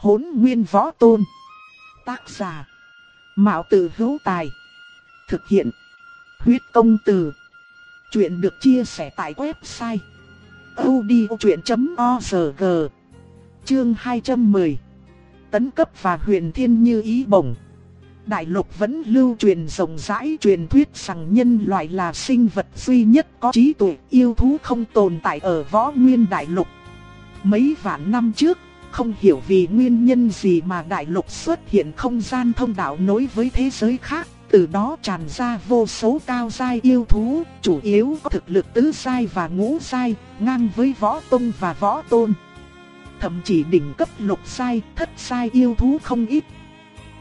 Hỗn nguyên võ tôn. Tác giả. Mạo tử hữu tài. Thực hiện. Huyết công từ. Chuyện được chia sẻ tại website. odchuyện.org Chương 210 Tấn cấp và huyền thiên như ý bổng Đại lục vẫn lưu truyền rộng rãi truyền thuyết rằng nhân loại là sinh vật duy nhất có trí tuệ yêu thú không tồn tại ở võ nguyên đại lục. Mấy vạn năm trước, không hiểu vì nguyên nhân gì mà đại lục xuất hiện không gian thông đạo nối với thế giới khác, từ đó tràn ra vô số cao giai yêu thú, chủ yếu có thực lực tứ giai và ngũ giai, ngang với võ tông và võ tôn. Thậm chí đỉnh cấp lục giai, thất giai yêu thú không ít.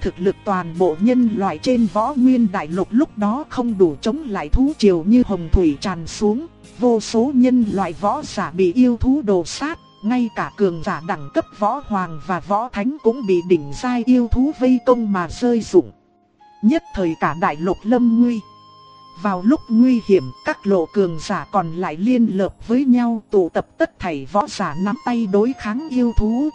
Thực lực toàn bộ nhân loại trên võ nguyên đại lục lúc đó không đủ chống lại thú triều như hồng thủy tràn xuống, vô số nhân loại võ giả bị yêu thú đồ sát, ngay cả cường giả đẳng cấp võ hoàng và võ thánh cũng bị đỉnh giai yêu thú vây công mà rơi rụng. Nhất thời cả đại lục lâm nguy. Vào lúc nguy hiểm, các lộ cường giả còn lại liên hợp với nhau tụ tập tất thảy võ giả nắm tay đối kháng yêu thú.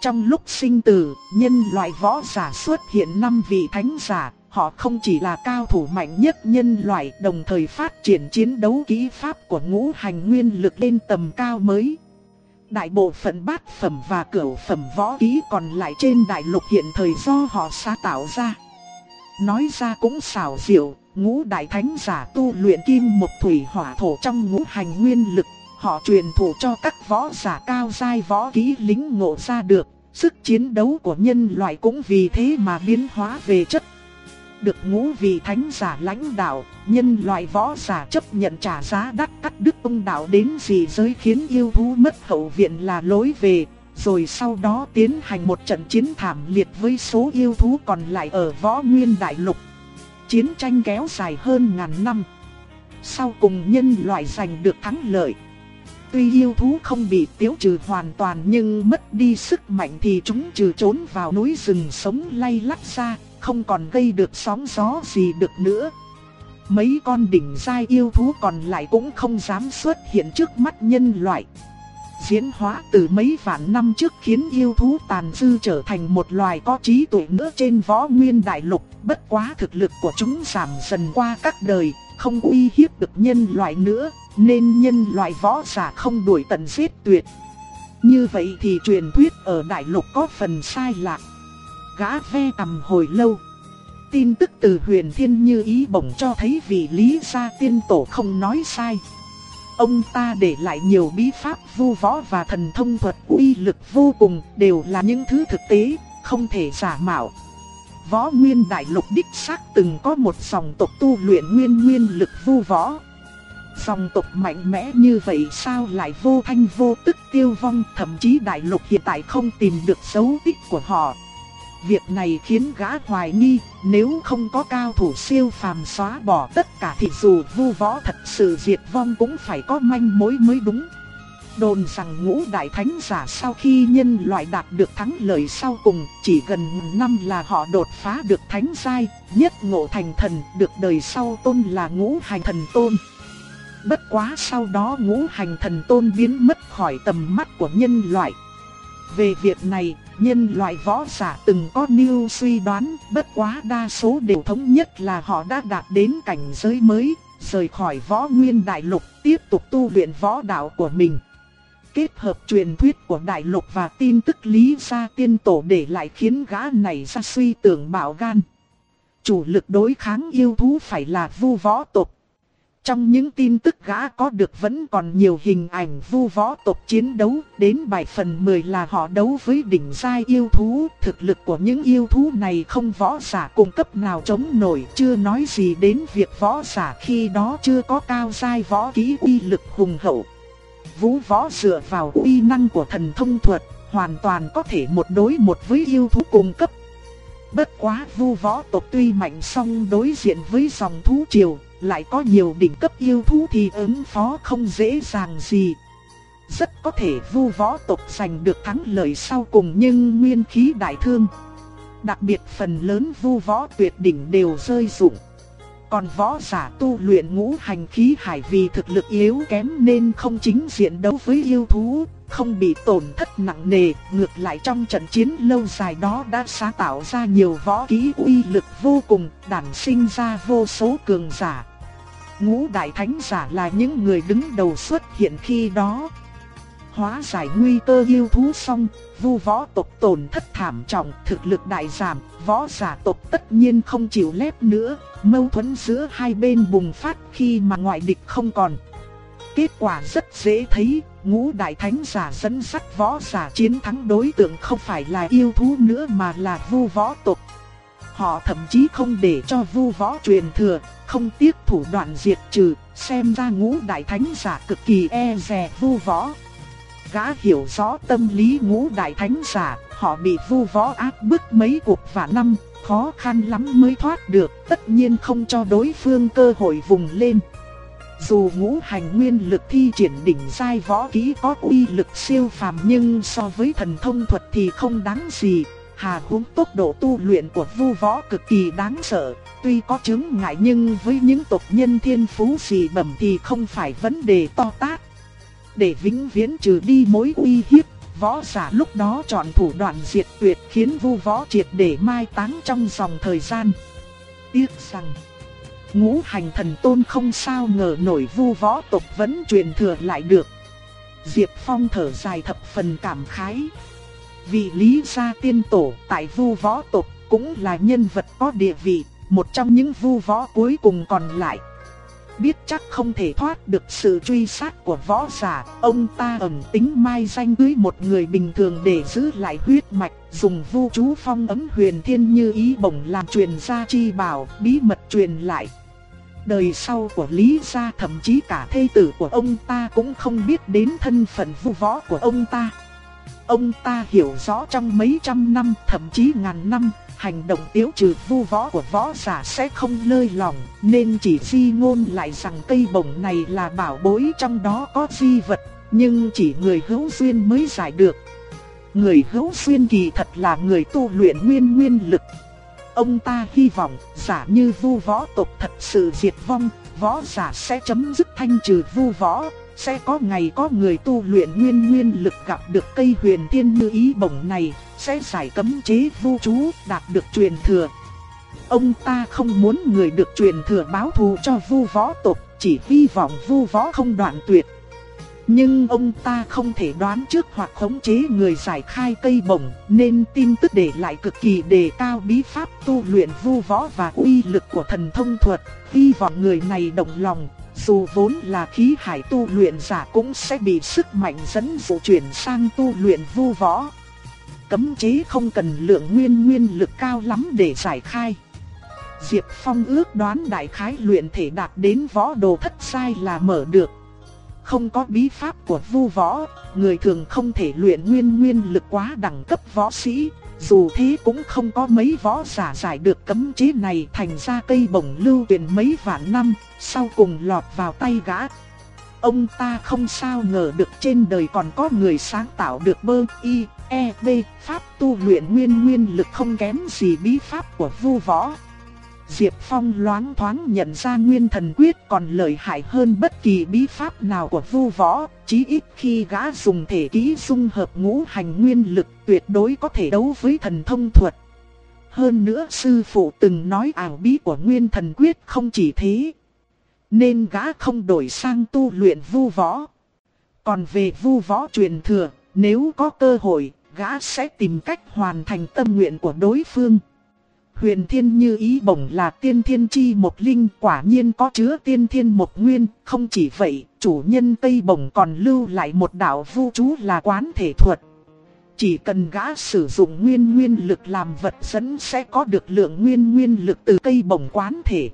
Trong lúc sinh tử, nhân loại võ giả xuất hiện năm vị thánh giả, họ không chỉ là cao thủ mạnh nhất nhân loại đồng thời phát triển chiến đấu kỹ pháp của ngũ hành nguyên lực lên tầm cao mới. Đại bộ phận bát phẩm và cửu phẩm võ ký còn lại trên đại lục hiện thời do họ sáng tạo ra. Nói ra cũng xảo diệu, ngũ đại thánh giả tu luyện kim một thủy hỏa thổ trong ngũ hành nguyên lực. Họ truyền thụ cho các võ giả cao giai võ ký lính ngộ ra được, sức chiến đấu của nhân loại cũng vì thế mà biến hóa về chất được ngũ vị thánh giả lãnh đạo, nhân loại võ giả chấp nhận trả giá đắt cắt đức ông đạo đến gì giới khiến yêu thú mất hậu viện là lối về, rồi sau đó tiến hành một trận chiến thảm liệt với số yêu thú còn lại ở võ nguyên đại lục. Chiến tranh kéo dài hơn ngàn năm. Sau cùng nhân loại giành được thắng lợi. Tuy yêu thú không bị tiêu trừ hoàn toàn nhưng mất đi sức mạnh thì chúng trừ trốn vào núi rừng sống lay lắt ra, không còn gây được sóng gió gì được nữa. Mấy con đỉnh giai yêu thú còn lại cũng không dám xuất hiện trước mắt nhân loại. Diễn hóa từ mấy vạn năm trước khiến yêu thú tàn dư trở thành một loài có trí tuệ nữa trên võ nguyên đại lục. Bất quá thực lực của chúng giảm dần qua các đời, không uy hiếp được nhân loại nữa, nên nhân loại võ giả không đuổi tận giết tuyệt. Như vậy thì truyền thuyết ở đại lục có phần sai lạc gã ve cầm hồi lâu. Tin tức từ huyền thiên như ý bổng cho thấy vị lý gia tiên tổ không nói sai. Ông ta để lại nhiều bí pháp vu võ và thần thông thuật uy lực vô cùng đều là những thứ thực tế, không thể giả mạo. Võ Nguyên Đại Lục đích xác từng có một dòng tộc tu luyện nguyên nguyên lực vu võ. Dòng tộc mạnh mẽ như vậy sao lại vô thanh vô tức tiêu vong thậm chí đại lục hiện tại không tìm được dấu tích của họ. Việc này khiến gã hoài nghi, nếu không có cao thủ siêu phàm xóa bỏ tất cả thì dù vu võ thật sự diệt vong cũng phải có manh mối mới đúng. Đồn rằng ngũ đại thánh giả sau khi nhân loại đạt được thắng lợi sau cùng, chỉ gần năm là họ đột phá được thánh giai, nhất ngộ thành thần, được đời sau tôn là ngũ hành thần tôn. Bất quá sau đó ngũ hành thần tôn biến mất khỏi tầm mắt của nhân loại. Về việc này, nhân loại võ giả từng có nêu suy đoán, bất quá đa số đều thống nhất là họ đã đạt đến cảnh giới mới, rời khỏi võ nguyên đại lục, tiếp tục tu luyện võ đạo của mình. Kết hợp truyền thuyết của đại lục và tin tức lý gia tiên tổ để lại khiến gã này ra suy tưởng bảo gan. Chủ lực đối kháng yêu thú phải là vu võ tộc, trong những tin tức gã có được vẫn còn nhiều hình ảnh vu võ tộc chiến đấu, đến bài phần 10 là họ đấu với đỉnh giai yêu thú, thực lực của những yêu thú này không võ giả cung cấp nào chống nổi, chưa nói gì đến việc võ giả khi đó chưa có cao giai võ kỹ uy lực hùng hậu. Vũ võ dựa vào uy năng của thần thông thuật, hoàn toàn có thể một đối một với yêu thú cung cấp. Bất quá vu võ tộc tuy mạnh song đối diện với dòng thú triều, lại có nhiều đỉnh cấp yêu thú thì ứng phó không dễ dàng gì. Rất có thể vu võ tộc giành được thắng lợi sau cùng nhưng nguyên khí đại thương. Đặc biệt phần lớn vu võ tuyệt đỉnh đều rơi rụng. Còn võ giả tu luyện ngũ hành khí hải vì thực lực yếu kém nên không chính diện đấu với yêu thú, không bị tổn thất nặng nề, ngược lại trong trận chiến lâu dài đó đã sáng tạo ra nhiều võ kỹ uy lực vô cùng, đản sinh ra vô số cường giả. Ngũ đại thánh giả là những người đứng đầu xuất hiện khi đó. Hóa giải nguy cơ yêu thú xong, vu võ tộc tổn thất thảm trọng, thực lực đại giảm, võ giả tộc tất nhiên không chịu lép nữa, mâu thuẫn giữa hai bên bùng phát khi mà ngoại địch không còn. Kết quả rất dễ thấy, ngũ đại thánh giả dẫn sắt võ giả chiến thắng đối tượng không phải là yêu thú nữa mà là vu võ tộc. Họ thậm chí không để cho vu võ truyền thừa, không tiếc thủ đoạn diệt trừ, xem ra ngũ đại thánh giả cực kỳ e dè vu võ. Gã hiểu rõ tâm lý ngũ đại thánh giả, họ bị vu võ áp bức mấy cuộc và năm, khó khăn lắm mới thoát được, tất nhiên không cho đối phương cơ hội vùng lên. Dù ngũ hành nguyên lực thi triển đỉnh giai võ kỹ có uy lực siêu phàm nhưng so với thần thông thuật thì không đáng gì. Hà huống tốc độ tu luyện của vu võ cực kỳ đáng sợ, tuy có chứng ngại nhưng với những tộc nhân thiên phú gì bẩm thì không phải vấn đề to tát. Để vĩnh viễn trừ đi mối uy hiếp, võ giả lúc đó chọn thủ đoạn diệt tuyệt khiến vu võ triệt để mai táng trong dòng thời gian. Tiếc rằng ngũ hành thần tôn không sao ngờ nổi vu võ tộc vẫn truyền thừa lại được. Diệp Phong thở dài thập phần cảm khái vì lý gia tiên tổ tại vu võ tộc cũng là nhân vật có địa vị, một trong những vu võ cuối cùng còn lại. Biết chắc không thể thoát được sự truy sát của võ giả, ông ta ẩn tính mai danh cưới một người bình thường để giữ lại huyết mạch, dùng vu chú phong ấm huyền thiên như ý bổng làm truyền gia chi bảo, bí mật truyền lại. Đời sau của Lý Gia thậm chí cả thê tử của ông ta cũng không biết đến thân phận vu võ của ông ta. Ông ta hiểu rõ trong mấy trăm năm, thậm chí ngàn năm, hành động tiếu trừ vu võ của võ giả sẽ không lơi lỏng, nên chỉ di ngôn lại rằng cây bổng này là bảo bối trong đó có di vật, nhưng chỉ người hữu duyên mới giải được. Người hữu duyên kỳ thật là người tu luyện nguyên nguyên lực. Ông ta hy vọng giả như vu võ tộc thật sự diệt vong, võ giả sẽ chấm dứt thanh trừ vu võ, sẽ có ngày có người tu luyện nguyên nguyên lực gặp được cây huyền thiên như ý bổng này, sẽ giải cấm chế vu chú, đạt được truyền thừa. Ông ta không muốn người được truyền thừa báo thù cho vu võ tộc, chỉ hy vọng vu võ không đoạn tuyệt. Nhưng ông ta không thể đoán trước hoặc khống chế người giải khai cây bổng, nên tin tức để lại cực kỳ đề cao bí pháp tu luyện vu võ và uy lực của thần thông thuật, hy vọng người này động lòng, dù vốn là khí hải tu luyện giả cũng sẽ bị sức mạnh dẫn dụ chuyển sang tu luyện vu võ. Cấm chế không cần lượng nguyên nguyên lực cao lắm để giải khai. Diệp Phong ước đoán đại khái luyện thể đạt đến võ đồ thất sai là mở được. Không có bí pháp của vu võ, người thường không thể luyện nguyên nguyên lực quá đẳng cấp võ sĩ, dù thế cũng không có mấy võ giả giải được cấm chế này thành ra cây bổng lưu tuyển mấy vạn năm, sau cùng lọt vào tay gã. Ông ta không sao ngờ được trên đời còn có người sáng tạo được bơ y, e, b, pháp tu luyện nguyên nguyên lực không kém gì bí pháp của vu võ. Diệp Phong loáng thoáng nhận ra nguyên thần quyết còn lợi hại hơn bất kỳ bí pháp nào của vu võ, chí ít khi gã dùng thể kỹ dung hợp ngũ hành nguyên lực tuyệt đối có thể đấu với thần thông thuật. Hơn nữa sư phụ từng nói ảo bí của nguyên thần quyết không chỉ thế. Nên gã không đổi sang tu luyện vu võ. Còn về vu võ truyền thừa, nếu có cơ hội, gã sẽ tìm cách hoàn thành tâm nguyện của đối phương. Huyền thiên như ý bổng là tiên thiên chi một linh quả nhiên có chứa tiên thiên một nguyên, không chỉ vậy, chủ nhân tây bổng còn lưu lại một đạo vu chú là quán thể thuật. Chỉ cần gã sử dụng nguyên nguyên lực làm vật dẫn sẽ có được lượng nguyên nguyên lực từ cây bổng quán thể.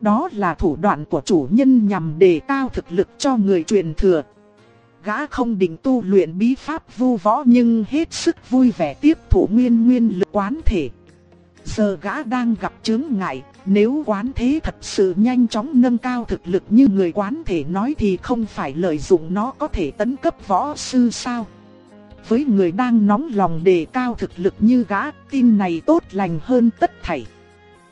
Đó là thủ đoạn của chủ nhân nhằm đề cao thực lực cho người truyền thừa. Gã không định tu luyện bí pháp vu võ nhưng hết sức vui vẻ tiếp thủ nguyên nguyên lực quán thể. Giờ gã đang gặp chướng ngại, nếu quán thế thật sự nhanh chóng nâng cao thực lực như người quán thể nói thì không phải lợi dụng nó có thể tấn cấp võ sư sao. Với người đang nóng lòng đề cao thực lực như gã, tin này tốt lành hơn tất thảy.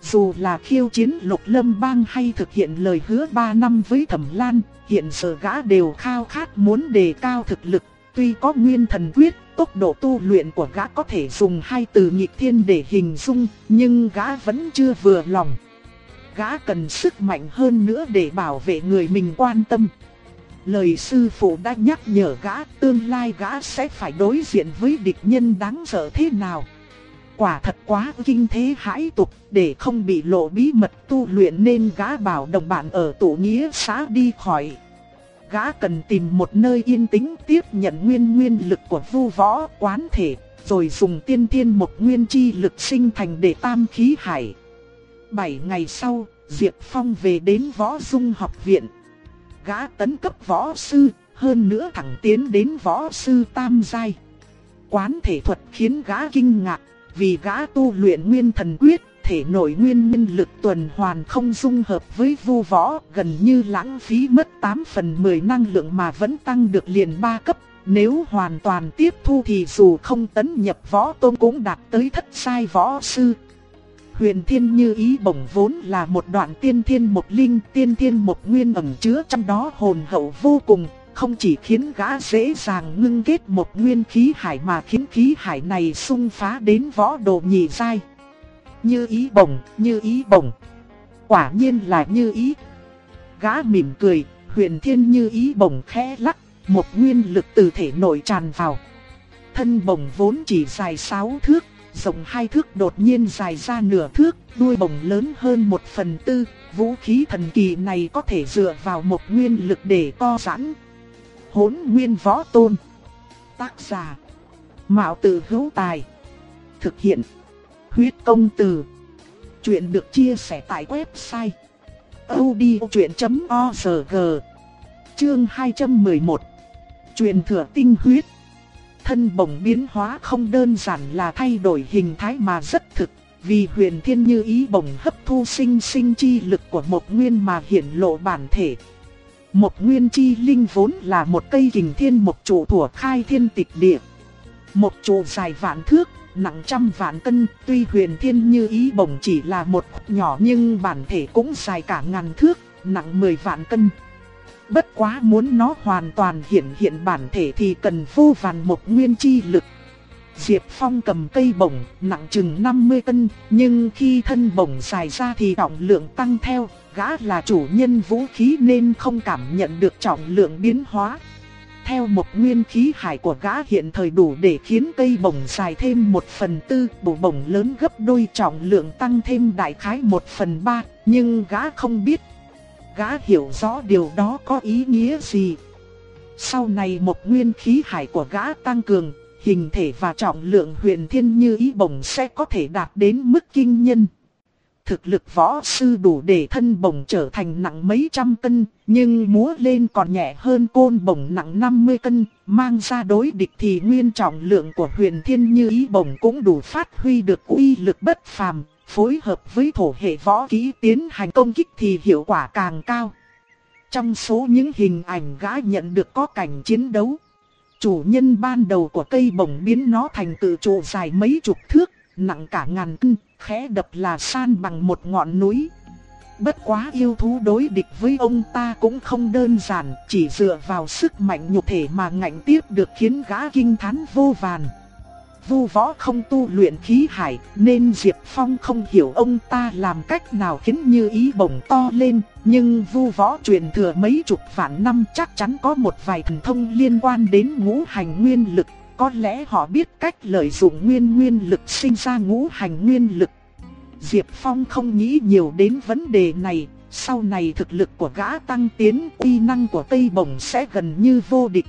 Dù là khiêu chiến lục lâm bang hay thực hiện lời hứa 3 năm với thẩm lan, hiện giờ gã đều khao khát muốn đề cao thực lực. Tuy có nguyên thần quyết, tốc độ tu luyện của gã có thể dùng hai từ nghịch thiên để hình dung, nhưng gã vẫn chưa vừa lòng. Gã cần sức mạnh hơn nữa để bảo vệ người mình quan tâm. Lời sư phụ đã nhắc nhở gã tương lai gã sẽ phải đối diện với địch nhân đáng sợ thế nào. Quả thật quá kinh thế hãi tục, để không bị lộ bí mật tu luyện nên gã bảo đồng bạn ở tổ nghĩa xã đi khỏi. Gã cần tìm một nơi yên tĩnh tiếp nhận nguyên nguyên lực của vu võ quán thể, rồi dùng tiên thiên một nguyên chi lực sinh thành để tam khí hải. Bảy ngày sau, Diệp Phong về đến võ dung học viện. Gã tấn cấp võ sư, hơn nữa thẳng tiến đến võ sư tam giai. Quán thể thuật khiến gã kinh ngạc, vì gã tu luyện nguyên thần quyết, thể nội nguyên minh lực tuần hoàn không dung hợp với vu võ, gần như lãng phí mất 8 phần 10 năng lượng mà vẫn tăng được liền 3 cấp. Nếu hoàn toàn tiếp thu thì dù không tấn nhập võ tôn cũng đạt tới thất sai võ sư. Huyền thiên như ý bổng vốn là một đoạn tiên thiên một linh tiên thiên một nguyên ẩn chứa trong đó hồn hậu vô cùng, không chỉ khiến gã dễ dàng ngưng kết một nguyên khí hải mà khiến khí hải này xung phá đến võ đồ nhị giai. Như ý bồng như ý bồng Quả nhiên là như ý. Gã mỉm cười, huyền thiên như ý bồng khẽ lắc, một nguyên lực từ thể nội tràn vào. Thân bồng vốn chỉ dài 6 thước, rộng hai thước đột nhiên dài ra nửa thước, đuôi bồng lớn hơn một phần tư, vũ khí thần kỳ này có thể dựa vào một nguyên lực để co giãn, hỗn nguyên võ tôn. Tác giả. Mạo tử hữu tài. Thực hiện. Huyết công từ. Chuyện được chia sẻ tại website. odchuyện.org Chương 211 Truyền thừa tinh huyết Thân bổng biến hóa không đơn giản là thay đổi hình thái mà rất thực Vì huyền thiên như ý bổng hấp thu sinh sinh chi lực của một nguyên mà hiển lộ bản thể một nguyên chi linh vốn là một cây kình thiên một trụ thủa khai thiên tịch địa. Một trụ dài vạn thước, nặng trăm vạn cân, tuy huyền thiên như ý bổng chỉ là một nhỏ nhưng bản thể cũng dài cả ngàn thước, nặng mười vạn cân. Bất quá muốn nó hoàn toàn hiện hiện bản thể thì cần vô vàn một nguyên chi lực. Diệp Phong cầm cây bổng nặng chừng 50 cân, nhưng khi thân bổng dài ra thì trọng lượng tăng theo, gã là chủ nhân vũ khí nên không cảm nhận được trọng lượng biến hóa. Theo một nguyên khí hải của gã hiện thời đủ để khiến cây bổng dài thêm một phần tư, bộ bổng lớn gấp đôi trọng lượng tăng thêm đại khái một phần ba, nhưng gã không biết. Gã hiểu rõ điều đó có ý nghĩa gì. Sau này một nguyên khí hải của gã tăng cường, hình thể và trọng lượng huyền thiên như ý bổng sẽ có thể đạt đến mức kinh nhân. Thực lực võ sư đủ để thân bổng trở thành nặng mấy trăm cân, nhưng múa lên còn nhẹ hơn côn bổng nặng 50 cân, mang ra đối địch thì nguyên trọng lượng của huyền thiên như ý bổng cũng đủ phát huy được uy lực bất phàm, phối hợp với thổ hệ võ kỹ tiến hành công kích thì hiệu quả càng cao. Trong số những hình ảnh gã nhận được có cảnh chiến đấu, chủ nhân ban đầu của cây bổng biến nó thành cự trụ dài mấy chục thước, nặng cả ngàn cân, khẽ đập là san bằng một ngọn núi. Bất quá yêu thú đối địch với ông ta cũng không đơn giản, chỉ dựa vào sức mạnh nhục thể mà ngạnh tiếp được khiến gã kinh thán vô vàn. Vu võ không tu luyện khí hải, nên Diệp Phong không hiểu ông ta làm cách nào khiến như ý bổng to lên, nhưng vu võ truyền thừa mấy chục vạn năm chắc chắn có một vài thần thông liên quan đến ngũ hành nguyên lực, có lẽ họ biết cách lợi dụng nguyên nguyên lực sinh ra ngũ hành nguyên lực. Diệp Phong không nghĩ nhiều đến vấn đề này, sau này thực lực của gã tăng tiến, uy năng của Tây Bổng sẽ gần như vô địch.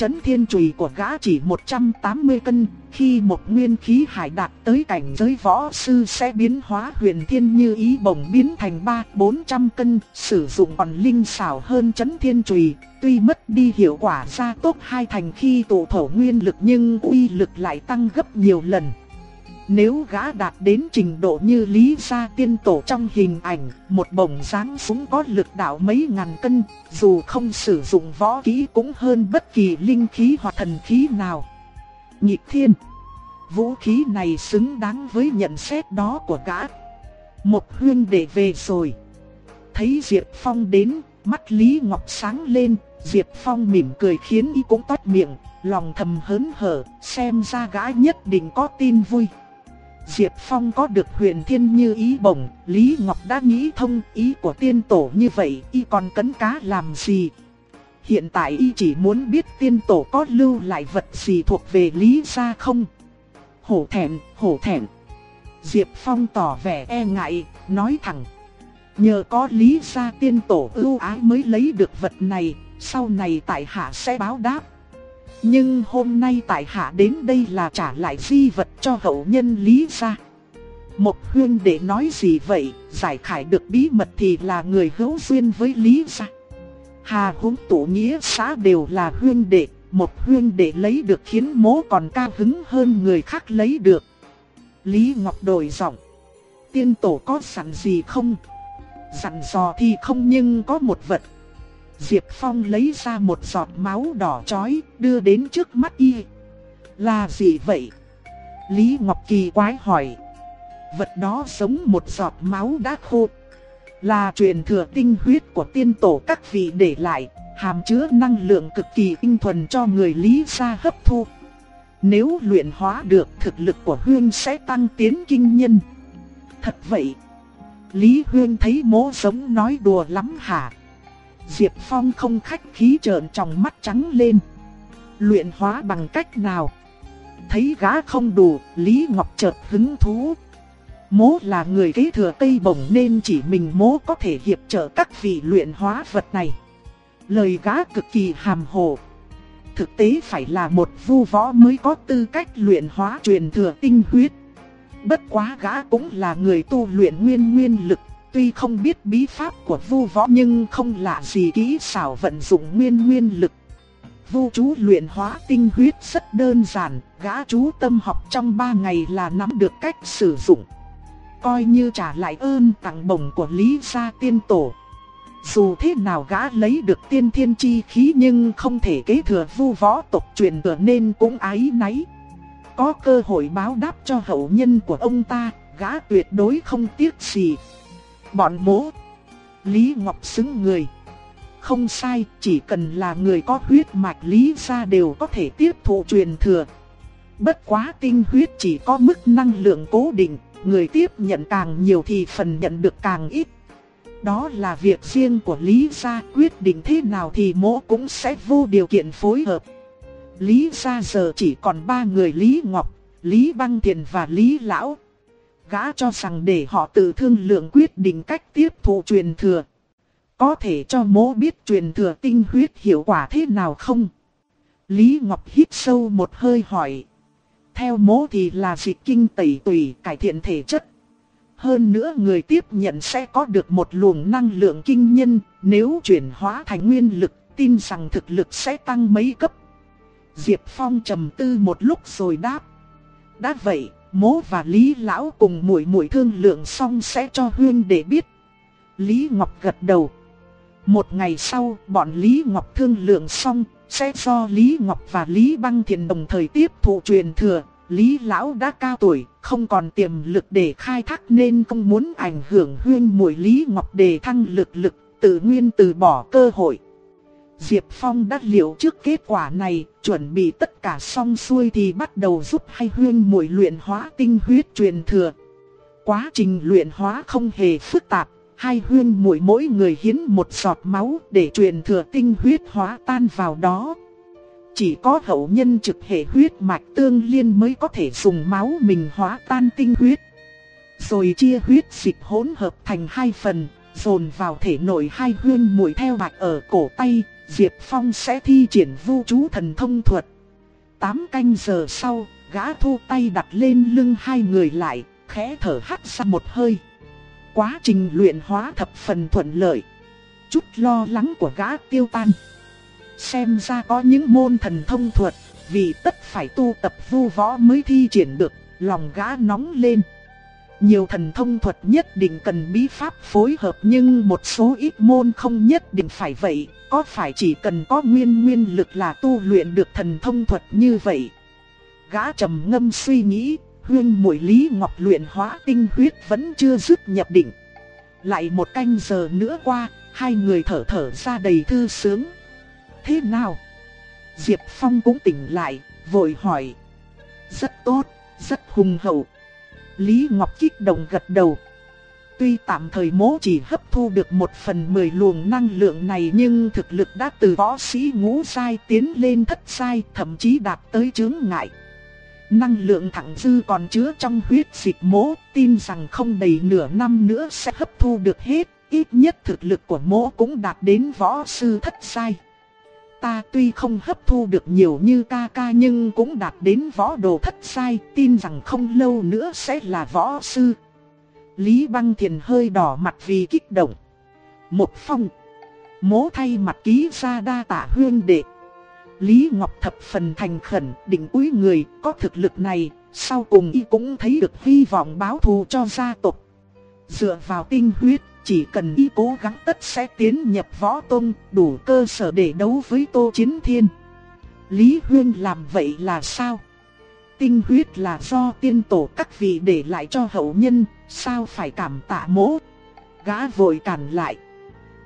Chấn thiên chùy của gã chỉ 180 cân, khi một nguyên khí hải đạt tới cảnh giới võ sư sẽ biến hóa huyền thiên như ý bổng biến thành 3-400 cân, sử dụng còn linh xảo hơn chấn thiên chùy, tuy mất đi hiệu quả gia tốc hai thành khi tụ thổ nguyên lực nhưng uy lực lại tăng gấp nhiều lần. Nếu gã đạt đến trình độ như Lý Gia Tiên Tổ trong hình ảnh, một bổng dáng súng có lực đạo mấy ngàn cân, dù không sử dụng võ kỹ cũng hơn bất kỳ linh khí hoặc thần khí nào. Nhịp thiên, vũ khí này xứng đáng với nhận xét đó của gã. Một huyên để về rồi. Thấy Diệp Phong đến, mắt Lý Ngọc sáng lên, Diệp Phong mỉm cười khiến y cũng toát miệng, lòng thầm hớn hở, xem ra gã nhất định có tin vui. Diệp Phong có được huyền thiên như ý bổng, Lý Ngọc đã nghĩ thông ý của tiên tổ như vậy, y còn cấn cá làm gì? Hiện tại y chỉ muốn biết tiên tổ có lưu lại vật gì thuộc về Lý gia không? Hổ thẹn, hổ thẹn. Diệp Phong tỏ vẻ e ngại, nói thẳng. Nhờ có Lý gia tiên tổ ưu ái mới lấy được vật này, sau này tại hạ sẽ báo đáp. Nhưng hôm nay tại hạ đến đây là trả lại di vật cho hậu nhân Lý gia. Một huyên để nói gì vậy, giải khải được bí mật thì là người hữu duyên với Lý gia. Hà húng tổ nghĩa xã đều là huyên đệ, một huyên đệ lấy được khiến mố còn cao hứng hơn người khác lấy được. Lý Ngọc đổi giọng. Tiên tổ có sẵn gì không? Dặn dò thì không nhưng có một vật. Diệp Phong lấy ra một giọt máu đỏ chói đưa đến trước mắt y. Là gì vậy? Lý Ngọc Kỳ quái hỏi. Vật đó giống một giọt máu đã khô. Là truyền thừa tinh huyết của tiên tổ các vị để lại, hàm chứa năng lượng cực kỳ tinh thuần cho người Lý gia hấp thu. Nếu luyện hóa được thực lực của Huyên sẽ tăng tiến kinh nhân. Thật vậy. Lý Huyên thấy mố giống nói đùa lắm hả? Diệp Phong không khách khí trợn trong mắt trắng lên. Luyện hóa bằng cách nào? Thấy gã không đủ, Lý Ngọc chợt hứng thú. Mố là người kế thừa cây bổng nên chỉ mình mố có thể hiệp trợ các vị luyện hóa vật này. Lời gã cực kỳ hàm hồ. Thực tế phải là một vu võ mới có tư cách luyện hóa truyền thừa tinh huyết. Bất quá gã cũng là người tu luyện nguyên nguyên lực, tuy không biết bí pháp của vu võ nhưng không lạ gì kỹ xảo vận dụng nguyên nguyên lực. Vu chú luyện hóa tinh huyết rất đơn giản, gã chú tâm học trong 3 ngày là nắm được cách sử dụng. Coi như trả lại ơn tặng bổng của Lý Gia Tiên Tổ. Dù thế nào gã lấy được tiên thiên chi khí nhưng không thể kế thừa vu võ tộc truyền thừa nên cũng ái náy. Có cơ hội báo đáp cho hậu nhân của ông ta, gã tuyệt đối không tiếc gì. Bọn bố Lý Ngọc xứng người. Không sai, chỉ cần là người có huyết mạch Lý gia đều có thể tiếp thụ truyền thừa. Bất quá tinh huyết chỉ có mức năng lượng cố định, người tiếp nhận càng nhiều thì phần nhận được càng ít. Đó là việc riêng của Lý gia quyết định thế nào thì mỗ cũng sẽ vô điều kiện phối hợp. Lý gia giờ chỉ còn ba người Lý Ngọc, Lý Băng Thiền và Lý Lão. Gã cho rằng để họ tự thương lượng quyết định cách tiếp thụ truyền thừa. Có thể cho mỗ biết truyền thừa tinh huyết hiệu quả thế nào không? Lý Ngọc hít sâu một hơi hỏi. Theo mỗ thì là dịch kinh tẩy tùy cải thiện thể chất. Hơn nữa người tiếp nhận sẽ có được một luồng năng lượng kinh nhân, nếu chuyển hóa thành nguyên lực, tin rằng thực lực sẽ tăng mấy cấp. Diệp Phong trầm tư một lúc rồi đáp. Đã vậy, mố và Lý Lão cùng muội muội thương lượng xong sẽ cho Huyên để biết. Lý Ngọc gật đầu. Một ngày sau, bọn Lý Ngọc thương lượng xong, sẽ do Lý Ngọc và Lý Băng Thiền đồng thời tiếp thụ truyền thừa. Lý Lão đã cao tuổi, không còn tiềm lực để khai thác nên không muốn ảnh hưởng huyên muội Lý Ngọc để thăng lực lực, tự nguyên từ bỏ cơ hội. Diệp Phong đã liệu trước kết quả này, chuẩn bị tất cả xong xuôi thì bắt đầu giúp hai huyên muội luyện hóa tinh huyết truyền thừa. Quá trình luyện hóa không hề phức tạp, hai huyên muội mỗi người hiến một giọt máu để truyền thừa tinh huyết hóa tan vào đó. Chỉ có hậu nhân trực hệ huyết mạch tương liên mới có thể dùng máu mình hóa tan tinh huyết. Rồi chia huyết dịch hỗn hợp thành hai phần, dồn vào thể nội hai huyên muội theo bạch ở cổ tay, Diệp Phong sẽ thi triển vu chú thần thông thuật. Tám canh giờ sau, gã thu tay đặt lên lưng hai người lại, khẽ thở hắt ra một hơi. Quá trình luyện hóa thập phần thuận lợi. Chút lo lắng của gã tiêu tan. Xem ra có những môn thần thông thuật, vì tất phải tu tập vu võ mới thi triển được, lòng gã nóng lên. Nhiều thần thông thuật nhất định cần bí pháp phối hợp nhưng một số ít môn không nhất định phải vậy, có phải chỉ cần có nguyên nguyên lực là tu luyện được thần thông thuật như vậy. Gã trầm ngâm suy nghĩ, huyên muội Lý Ngọc luyện hóa tinh huyết vẫn chưa dứt nhập định. Lại một canh giờ nữa qua, hai người thở thở ra đầy thư sướng. Thế nào? Diệp Phong cũng tỉnh lại, vội hỏi. Rất tốt, rất hùng hậu. Lý Ngọc kích động gật đầu. Tuy tạm thời mố chỉ hấp thu được một phần mười luồng năng lượng này nhưng thực lực đã từ võ sĩ ngũ sai tiến lên thất sai thậm chí đạt tới chướng ngại. Năng lượng thẳng dư còn chứa trong huyết dịch mố, tin rằng không đầy nửa năm nữa sẽ hấp thu được hết, ít nhất thực lực của mố cũng đạt đến võ sư thất sai. Ta tuy không hấp thu được nhiều như ca ca nhưng cũng đạt đến võ đồ thất sai, tin rằng không lâu nữa sẽ là võ sư. Lý Băng Thiền hơi đỏ mặt vì kích động. Một phong. Mố thay mặt ký ra đa tả huyên đệ. Lý Ngọc thập phần thành khẩn, định úi người, có thực lực này, sau cùng y cũng thấy được hy vọng báo thù cho gia tộc. Dựa vào tinh huyết, chỉ cần y cố gắng tất sẽ tiến nhập võ tông, đủ cơ sở để đấu với Tô Chiến Thiên. Lý Huyên làm vậy là sao? Tinh huyết là do tiên tổ các vị để lại cho hậu nhân, sao phải cảm tạ mỗ? Gã vội cản lại.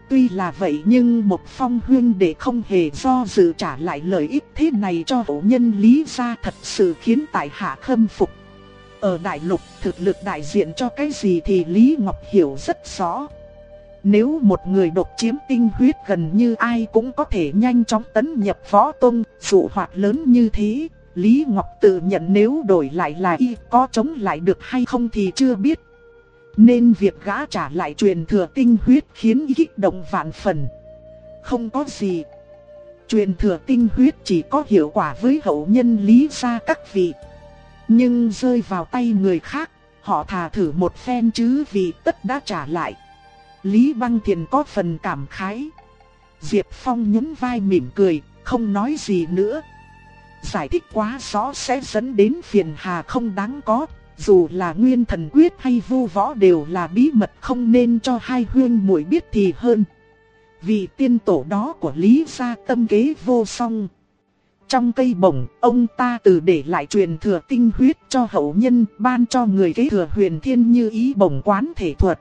Tuy là vậy nhưng một phong huyên để không hề do dự trả lại lợi ích thế này cho hậu nhân lý ra thật sự khiến tại hạ khâm phục. Ở đại lục thực lực đại diện cho cái gì thì Lý Ngọc hiểu rất rõ. Nếu một người độc chiếm tinh huyết gần như ai cũng có thể nhanh chóng tấn nhập võ tông, dụ hoạt lớn như thế, Lý Ngọc tự nhận nếu đổi lại là y có chống lại được hay không thì chưa biết. Nên việc gã trả lại truyền thừa tinh huyết khiến y kích động vạn phần. Không có gì. Truyền thừa tinh huyết chỉ có hiệu quả với hậu nhân lý gia các vị. Nhưng rơi vào tay người khác, họ thà thử một phen chứ vì tất đã trả lại. Lý Băng Thiền có phần cảm khái. Diệp Phong nhún vai mỉm cười, không nói gì nữa. Giải thích quá rõ sẽ dẫn đến phiền hà không đáng có, dù là nguyên thần quyết hay vu võ đều là bí mật không nên cho hai huyên muội biết thì hơn. Vì tiên tổ đó của Lý gia tâm kế vô song. Trong cây bổng, ông ta từ để lại truyền thừa tinh huyết cho hậu nhân, ban cho người kế thừa huyền thiên như ý bổng quán thể thuật.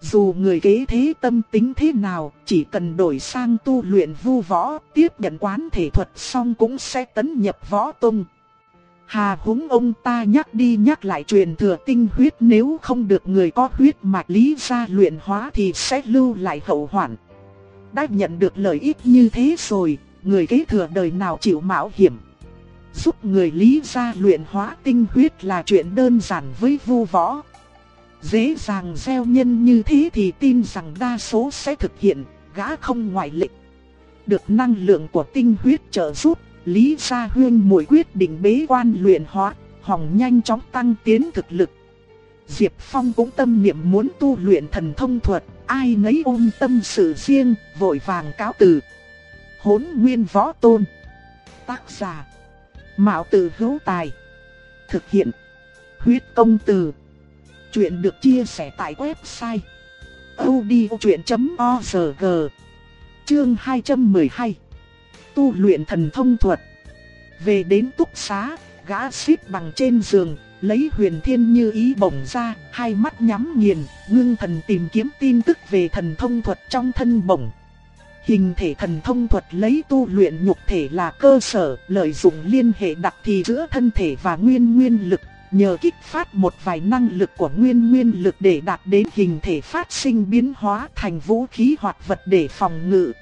Dù người kế thế tâm tính thế nào, chỉ cần đổi sang tu luyện vu võ, tiếp nhận quán thể thuật xong cũng sẽ tấn nhập võ tung. Hà húng ông ta nhắc đi nhắc lại truyền thừa tinh huyết nếu không được người có huyết mạch lý ra luyện hóa thì sẽ lưu lại hậu hoạn. Đã nhận được lợi ích như thế rồi, người kế thừa đời nào chịu mạo hiểm. Giúp người lý ra luyện hóa tinh huyết là chuyện đơn giản với vu võ. Dễ dàng gieo nhân như thế thì tin rằng đa số sẽ thực hiện, gã không ngoại lệ. Được năng lượng của tinh huyết trợ giúp, Lý gia Huyên mũi quyết định bế quan luyện hóa, hòng nhanh chóng tăng tiến thực lực. Diệp Phong cũng tâm niệm muốn tu luyện thần thông thuật, ai nấy ôm tâm sự riêng, vội vàng cáo từ. Hốn nguyên võ tôn. Tác giả. Mạo tử hữu tài. Thực hiện. Huyết công từ. Chuyện được chia sẻ tại website. odchuyện.org Chương 212 Tu luyện thần thông thuật Về đến túc xá, gã xít bằng trên giường, lấy huyền thiên như ý bổng ra, hai mắt nhắm nghiền, ngưng thần tìm kiếm tin tức về thần thông thuật trong thân bổng. Hình thể thần thông thuật lấy tu luyện nhục thể là cơ sở, lợi dụng liên hệ đặc thì giữa thân thể và nguyên nguyên lực, nhờ kích phát một vài năng lực của nguyên nguyên lực để đạt đến hình thể phát sinh biến hóa thành vũ khí hoạt vật để phòng ngự.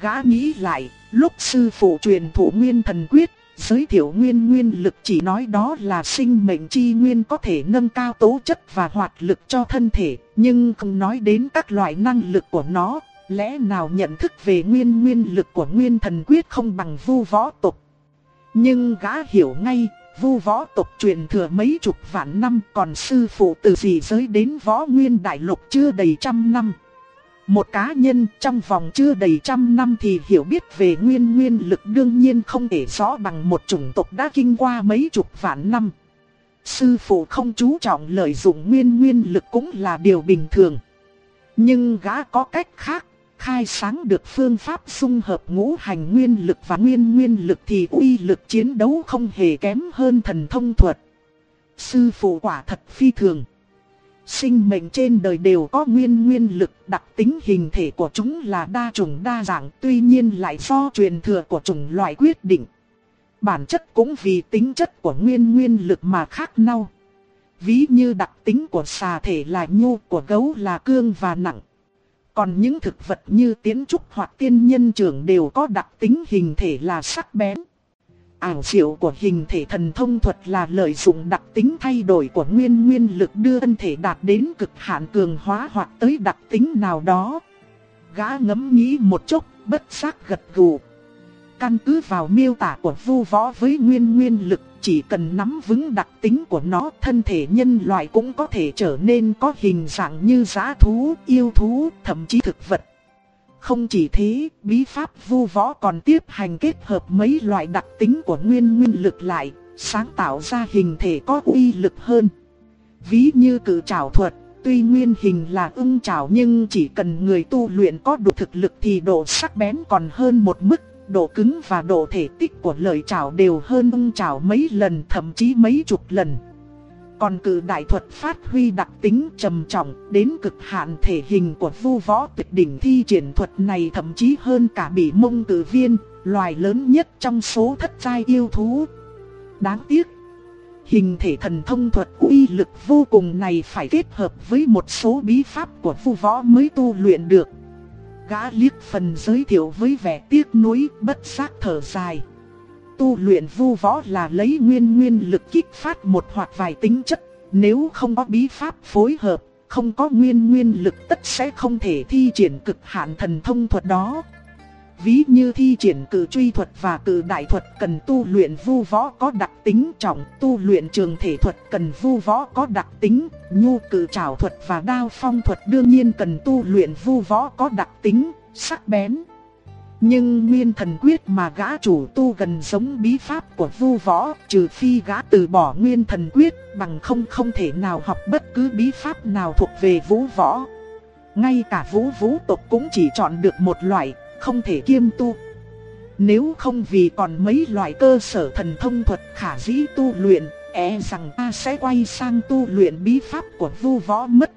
Gã nghĩ lại, lúc sư phụ truyền thụ nguyên thần quyết, giới thiệu nguyên nguyên lực chỉ nói đó là sinh mệnh chi nguyên có thể nâng cao tố chất và hoạt lực cho thân thể, nhưng không nói đến các loại năng lực của nó, lẽ nào nhận thức về nguyên nguyên lực của nguyên thần quyết không bằng vu võ tộc Nhưng gã hiểu ngay, vu võ tộc truyền thừa mấy chục vạn năm còn sư phụ từ gì giới đến võ nguyên đại lục chưa đầy trăm năm. Một cá nhân trong vòng chưa đầy trăm năm thì hiểu biết về nguyên nguyên lực đương nhiên không thể rõ bằng một chủng tộc đã kinh qua mấy chục vạn năm. Sư phụ không chú trọng lợi dụng nguyên nguyên lực cũng là điều bình thường. Nhưng gã có cách khác khai sáng được phương pháp dung hợp ngũ hành nguyên lực và nguyên nguyên lực thì uy lực chiến đấu không hề kém hơn thần thông thuật. sư phụ quả thật phi thường. Sinh mệnh trên đời đều có nguyên nguyên lực đặc tính hình thể của chúng là đa chủng đa dạng tuy nhiên lại do truyền thừa của chủng loại quyết định. Bản chất cũng vì tính chất của nguyên nguyên lực mà khác nhau. Ví như đặc tính của xà thể là nhu, của gấu là cương và nặng. Còn những thực vật như tiến trúc hoặc tiên nhân trưởng đều có đặc tính hình thể là sắc bén. Ảo diệu của hình thể thần thông thuật là lợi dụng đặc tính thay đổi của nguyên nguyên lực đưa thân thể đạt đến cực hạn cường hóa hoặc tới đặc tính nào đó. Gã ngẫm nghĩ một chút, bất giác gật gù. Căn cứ vào miêu tả của vu võ với nguyên nguyên lực, chỉ cần nắm vững đặc tính của nó, thân thể nhân loại cũng có thể trở nên có hình dạng như giá thú, yêu thú, thậm chí thực vật. Không chỉ thế, bí pháp vu võ còn tiếp hành kết hợp mấy loại đặc tính của nguyên nguyên lực lại, sáng tạo ra hình thể có uy lực hơn. Ví như cử trảo thuật, tuy nguyên hình là ưng trảo nhưng chỉ cần người tu luyện có đủ thực lực thì độ sắc bén còn hơn một mức, độ cứng và độ thể tích của lợi trảo đều hơn ưng trảo mấy lần thậm chí mấy chục lần. Còn cử đại thuật phát huy đặc tính trầm trọng đến cực hạn thể hình của vu võ tuyệt đỉnh thi triển thuật này thậm chí hơn cả bị mông tử viên, loài lớn nhất trong số thất giai yêu thú. Đáng tiếc, hình thể thần thông thuật uy lực vô cùng này phải kết hợp với một số bí pháp của vu võ mới tu luyện được. Gã liếc phần giới thiệu với vẻ tiếc nuối bất giác thở dài tu luyện vu võ là lấy nguyên nguyên lực kích phát một hoặc vài tính chất, nếu không có bí pháp phối hợp, không có nguyên nguyên lực tất sẽ không thể thi triển cực hạn thần thông thuật đó. Ví như thi triển cử truy thuật và cử đại thuật cần tu luyện vu võ có đặc tính trọng, tu luyện trường thể thuật cần vu võ có đặc tính, nhu cử trảo thuật và đao phong thuật đương nhiên cần tu luyện vu võ có đặc tính, sắc bén. Nhưng nguyên thần quyết mà gã chủ tu gần giống bí pháp của vu võ, trừ phi gã từ bỏ nguyên thần quyết, bằng không không thể nào học bất cứ bí pháp nào thuộc về vũ võ. Ngay cả vũ vũ tộc cũng chỉ chọn được một loại, không thể kiêm tu. Nếu không vì còn mấy loại cơ sở thần thông thuật khả dĩ tu luyện, e rằng ta sẽ quay sang tu luyện bí pháp của vu võ mất.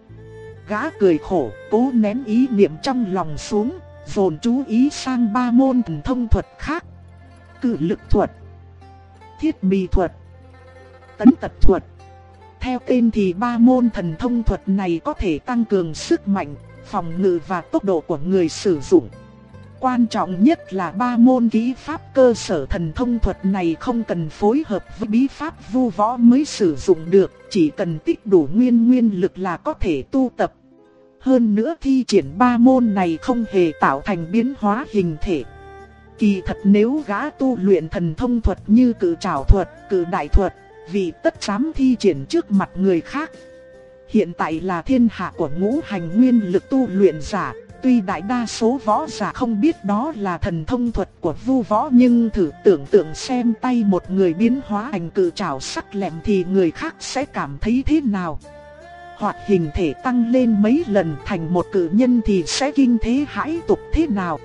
Gã cười khổ, cố nén ý niệm trong lòng xuống, dồn chú ý sang ba môn thần thông thuật khác. Cự lực thuật, thiết bị thuật, tấn tật thuật. Theo tên thì ba môn thần thông thuật này có thể tăng cường sức mạnh, phòng ngự và tốc độ của người sử dụng. Quan trọng nhất là ba môn kỹ pháp cơ sở thần thông thuật này không cần phối hợp với bí pháp vu võ mới sử dụng được, chỉ cần tích đủ nguyên nguyên lực là có thể tu tập hơn nữa thi triển ba môn này không hề tạo thành biến hóa hình thể. Kỳ thật nếu gã tu luyện thần thông thuật như cử trảo thuật, cử đại thuật, vì tất dám thi triển trước mặt người khác. Hiện tại là thiên hạ của ngũ hành nguyên lực tu luyện giả, tuy đại đa số võ giả không biết đó là thần thông thuật của vu võ nhưng thử tưởng tượng xem tay một người biến hóa thành cự trảo sắc lẹm thì người khác sẽ cảm thấy thế nào hoặc hình thể tăng lên mấy lần thành một cử nhân thì sẽ kinh thế hãi tục thế nào.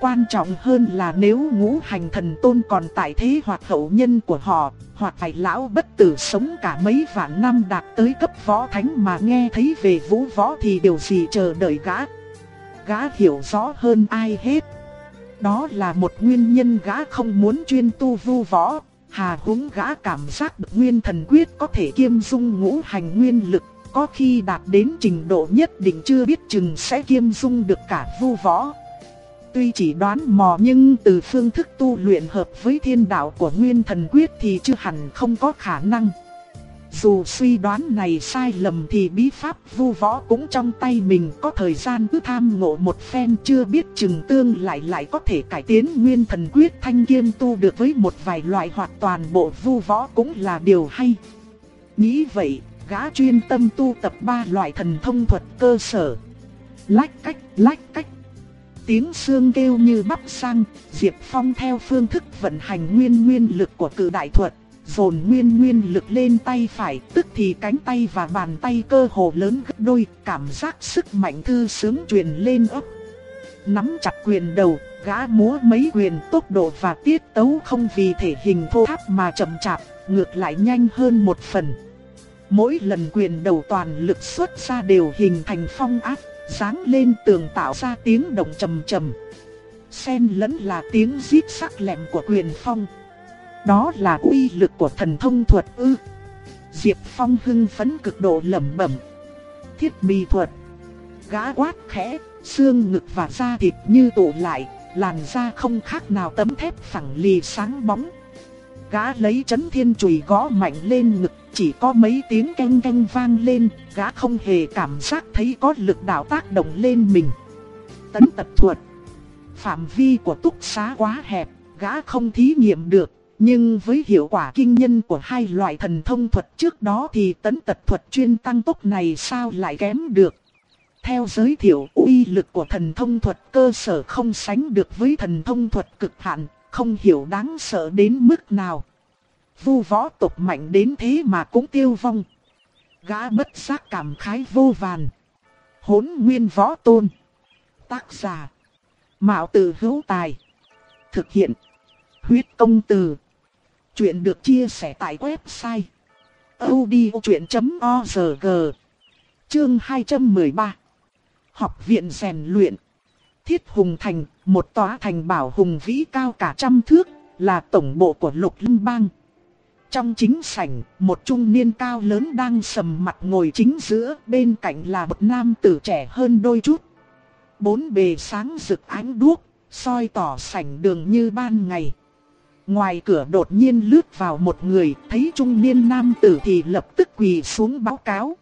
Quan trọng hơn là nếu ngũ hành thần tôn còn tại thế hoặc hậu nhân của họ, hoặc phải lão bất tử sống cả mấy vạn năm đạt tới cấp võ thánh mà nghe thấy về vũ võ thì điều gì chờ đợi gã. Gã hiểu rõ hơn ai hết. Đó là một nguyên nhân gã không muốn chuyên tu vu võ, hà húng gã cảm giác được nguyên thần quyết có thể kiêm dung ngũ hành nguyên lực có khi đạt đến trình độ nhất định chưa biết chừng sẽ kiêm dung được cả vu võ. Tuy chỉ đoán mò nhưng từ phương thức tu luyện hợp với thiên đạo của Nguyên Thần Quyết thì chưa hẳn không có khả năng. Dù suy đoán này sai lầm thì bí pháp vu võ cũng trong tay mình có thời gian cứ tham ngộ một phen chưa biết chừng tương lại lại có thể cải tiến nguyên thần quyết thanh kiêm tu được với một vài loại hoặc toàn bộ vu võ cũng là điều hay. Nghĩ vậy, gã chuyên tâm tu tập ba loại thần thông thuật cơ sở. Lách cách, lách cách. Tiếng xương kêu như bắp sang, Diệp Phong theo phương thức vận hành nguyên nguyên lực của cử đại thuật, dồn nguyên nguyên lực lên tay phải, tức thì cánh tay và bàn tay cơ hồ lớn gấp đôi, cảm giác sức mạnh thư sướng truyền lên ấp. Nắm chặt quyền đầu, gã múa mấy quyền tốc độ và tiết tấu không vì thể hình thô tháp mà chậm chạp, ngược lại nhanh hơn một phần. Mỗi lần quyền đầu toàn lực xuất ra đều hình thành phong áp, giáng lên tường tạo ra tiếng động trầm trầm. Xen lẫn là tiếng rít sắc lẹm của quyền phong. Đó là uy lực của thần thông thuật ư. Diệp Phong hưng phấn cực độ lẩm bẩm. Thiết bị thuật. Gã quát khẽ, xương ngực và da thịt như tụ lại, làn da không khác nào tấm thép phẳng lì sáng bóng. Gã lấy chấn thiên chùy gõ mạnh lên ngực, chỉ có mấy tiếng canh canh vang lên, gã không hề cảm giác thấy có lực đạo tác động lên mình. Tấn tật thuật Phạm vi của túc xá quá hẹp, gã không thí nghiệm được, nhưng với hiệu quả kinh nhân của hai loại thần thông thuật trước đó thì tấn tật thuật chuyên tăng tốc này sao lại kém được. Theo giới thiệu uy lực của thần thông thuật cơ sở không sánh được với thần thông thuật cực hạn, không hiểu đáng sợ đến mức nào. Vu võ tộc mạnh đến thế mà cũng tiêu vong. Gã bất giác cảm khái vô vàn. Hốn nguyên võ tôn. Tác giả. Mạo tử hữu tài. Thực hiện. Huyết công từ. Chuyện được chia sẻ tại website. odchuyện.org Chương 213 Học viện rèn luyện Thiết Hùng Thành, một tòa thành bảo hùng vĩ cao cả trăm thước, là tổng bộ của Lục Linh Bang. Trong chính sảnh, một trung niên cao lớn đang sầm mặt ngồi chính giữa, bên cạnh là một nam tử trẻ hơn đôi chút. Bốn bề sáng rực ánh đuốc, soi tỏ sảnh đường như ban ngày. Ngoài cửa đột nhiên lướt vào một người, thấy trung niên nam tử thì lập tức quỳ xuống báo cáo.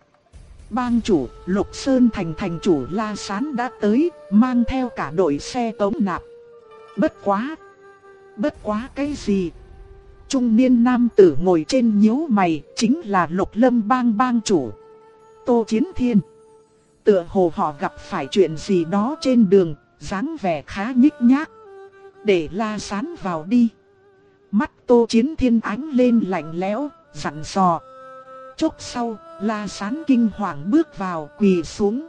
Bang chủ, Lục Sơn thành thành chủ La Sán đã tới, mang theo cả đội xe tống nạp. Bất quá! Bất quá cái gì? Trung niên nam tử ngồi trên nhíu mày, chính là Lục Lâm bang bang chủ. Tô Chiến Thiên. Tựa hồ họ gặp phải chuyện gì đó trên đường, dáng vẻ khá nhích nhác. Để La Sán vào đi. Mắt Tô Chiến Thiên ánh lên lạnh lẽo, dặn dò. Chốc sau, La Sán kinh hoàng bước vào quỳ xuống.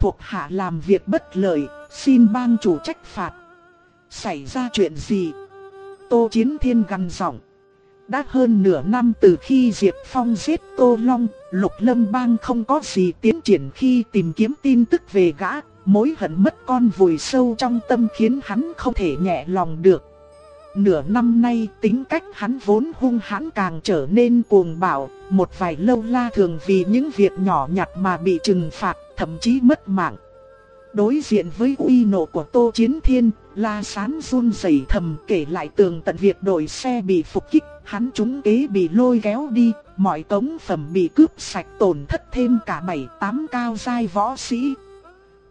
Thuộc hạ làm việc bất lợi, xin bang chủ trách phạt. Xảy ra chuyện gì? Tô Chiến Thiên gằn giọng. Đã hơn nửa năm từ khi Diệp Phong giết Tô Long, Lục Lâm Bang không có gì tiến triển khi tìm kiếm tin tức về gã, mối hận mất con vùi sâu trong tâm khiến hắn không thể nhẹ lòng được. Nửa năm nay tính cách hắn vốn hung hãn càng trở nên cuồng bạo, một vài lâu la thường vì những việc nhỏ nhặt mà bị trừng phạt, thậm chí mất mạng. Đối diện với uy nộ của Tô Chiến Thiên, La Sán run rẩy thầm kể lại tường tận việc đội xe bị phục kích, hắn trúng kế bị lôi kéo đi, mọi tống phẩm bị cướp sạch tổn thất thêm cả bảy tám cao giai võ sĩ.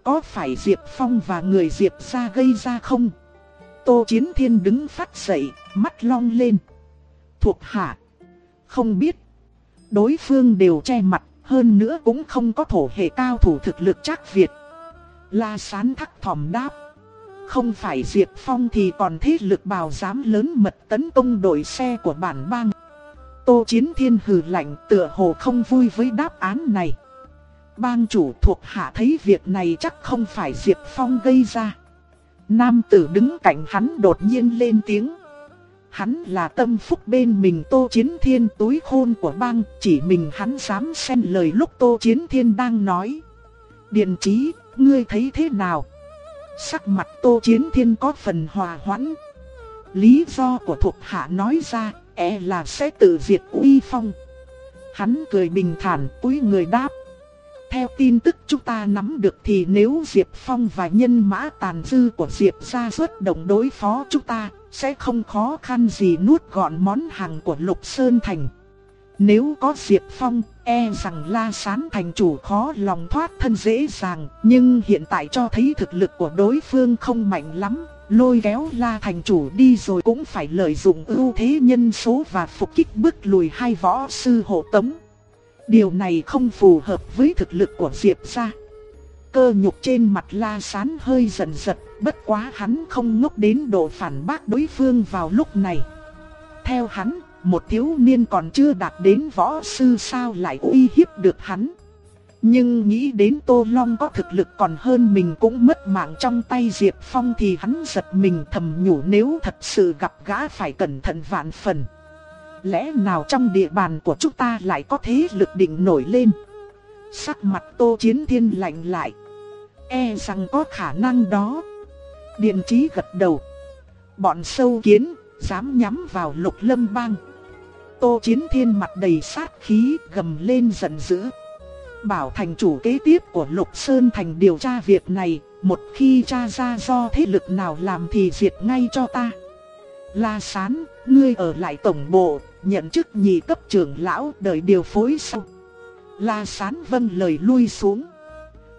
Có phải Diệp Phong và người Diệp ra gây ra không? Tô Chiến Thiên đứng phát dậy, mắt long lên. Thuộc hạ. Không biết. Đối phương đều che mặt, hơn nữa cũng không có thổ hệ cao thủ thực lực chắc Việt. La Sán thắc thỏm đáp. Không phải Diệp Phong thì còn thế lực bào dám lớn mật tấn công đội xe của bản bang. Tô Chiến Thiên hừ lạnh tựa hồ không vui với đáp án này. Bang chủ thuộc hạ thấy việc này chắc không phải Diệp Phong gây ra. Nam tử đứng cạnh hắn đột nhiên lên tiếng. Hắn là tâm phúc bên mình Tô Chiến Thiên túi khôn của bang, chỉ mình hắn dám xen lời lúc Tô Chiến Thiên đang nói. Điện trí, ngươi thấy thế nào? Sắc mặt Tô Chiến Thiên có phần hòa hoãn. Lý do của thuộc hạ nói ra, e là sẽ tự diệt uy phong. Hắn cười bình thản, cúi người đáp. Theo tin tức chúng ta nắm được thì nếu Diệp Phong và nhân mã tàn dư của Diệp gia xuất động đối phó chúng ta, sẽ không khó khăn gì nuốt gọn món hàng của Lục Sơn Thành. Nếu có Diệp Phong, e rằng La Sán thành chủ khó lòng thoát thân dễ dàng, nhưng hiện tại cho thấy thực lực của đối phương không mạnh lắm, lôi kéo La thành chủ đi rồi cũng phải lợi dụng ưu thế nhân số và phục kích bước lùi hai võ sư hộ tống. Điều này không phù hợp với thực lực của Diệp gia. Cơ nhục trên mặt La Sán hơi giận giật, bất quá hắn không ngốc đến độ phản bác đối phương vào lúc này. Theo hắn, một thiếu niên còn chưa đạt đến võ sư sao lại uy hiếp được hắn. Nhưng nghĩ đến Tô Long có thực lực còn hơn mình cũng mất mạng trong tay Diệp Phong thì hắn giật mình thầm nhủ nếu thật sự gặp gã phải cẩn thận vạn phần lẽ nào trong địa bàn của chúng ta lại có thế lực định nổi lên. Sắc mặt Tô Chiến Thiên lạnh lại. E rằng có khả năng đó. Điện trí gật đầu. Bọn sâu kiến, dám nhắm vào lục lâm bang. Tô Chiến Thiên mặt đầy sát khí, gầm lên giận dữ. Bảo thành chủ kế tiếp của Lục Sơn Thành điều tra việc này, một khi tra ra do thế lực nào làm thì diệt ngay cho ta. La Sán, ngươi ở lại tổng bộ, nhận chức nhị cấp trưởng lão đợi điều phối sau. La Sán vâng lời lui xuống.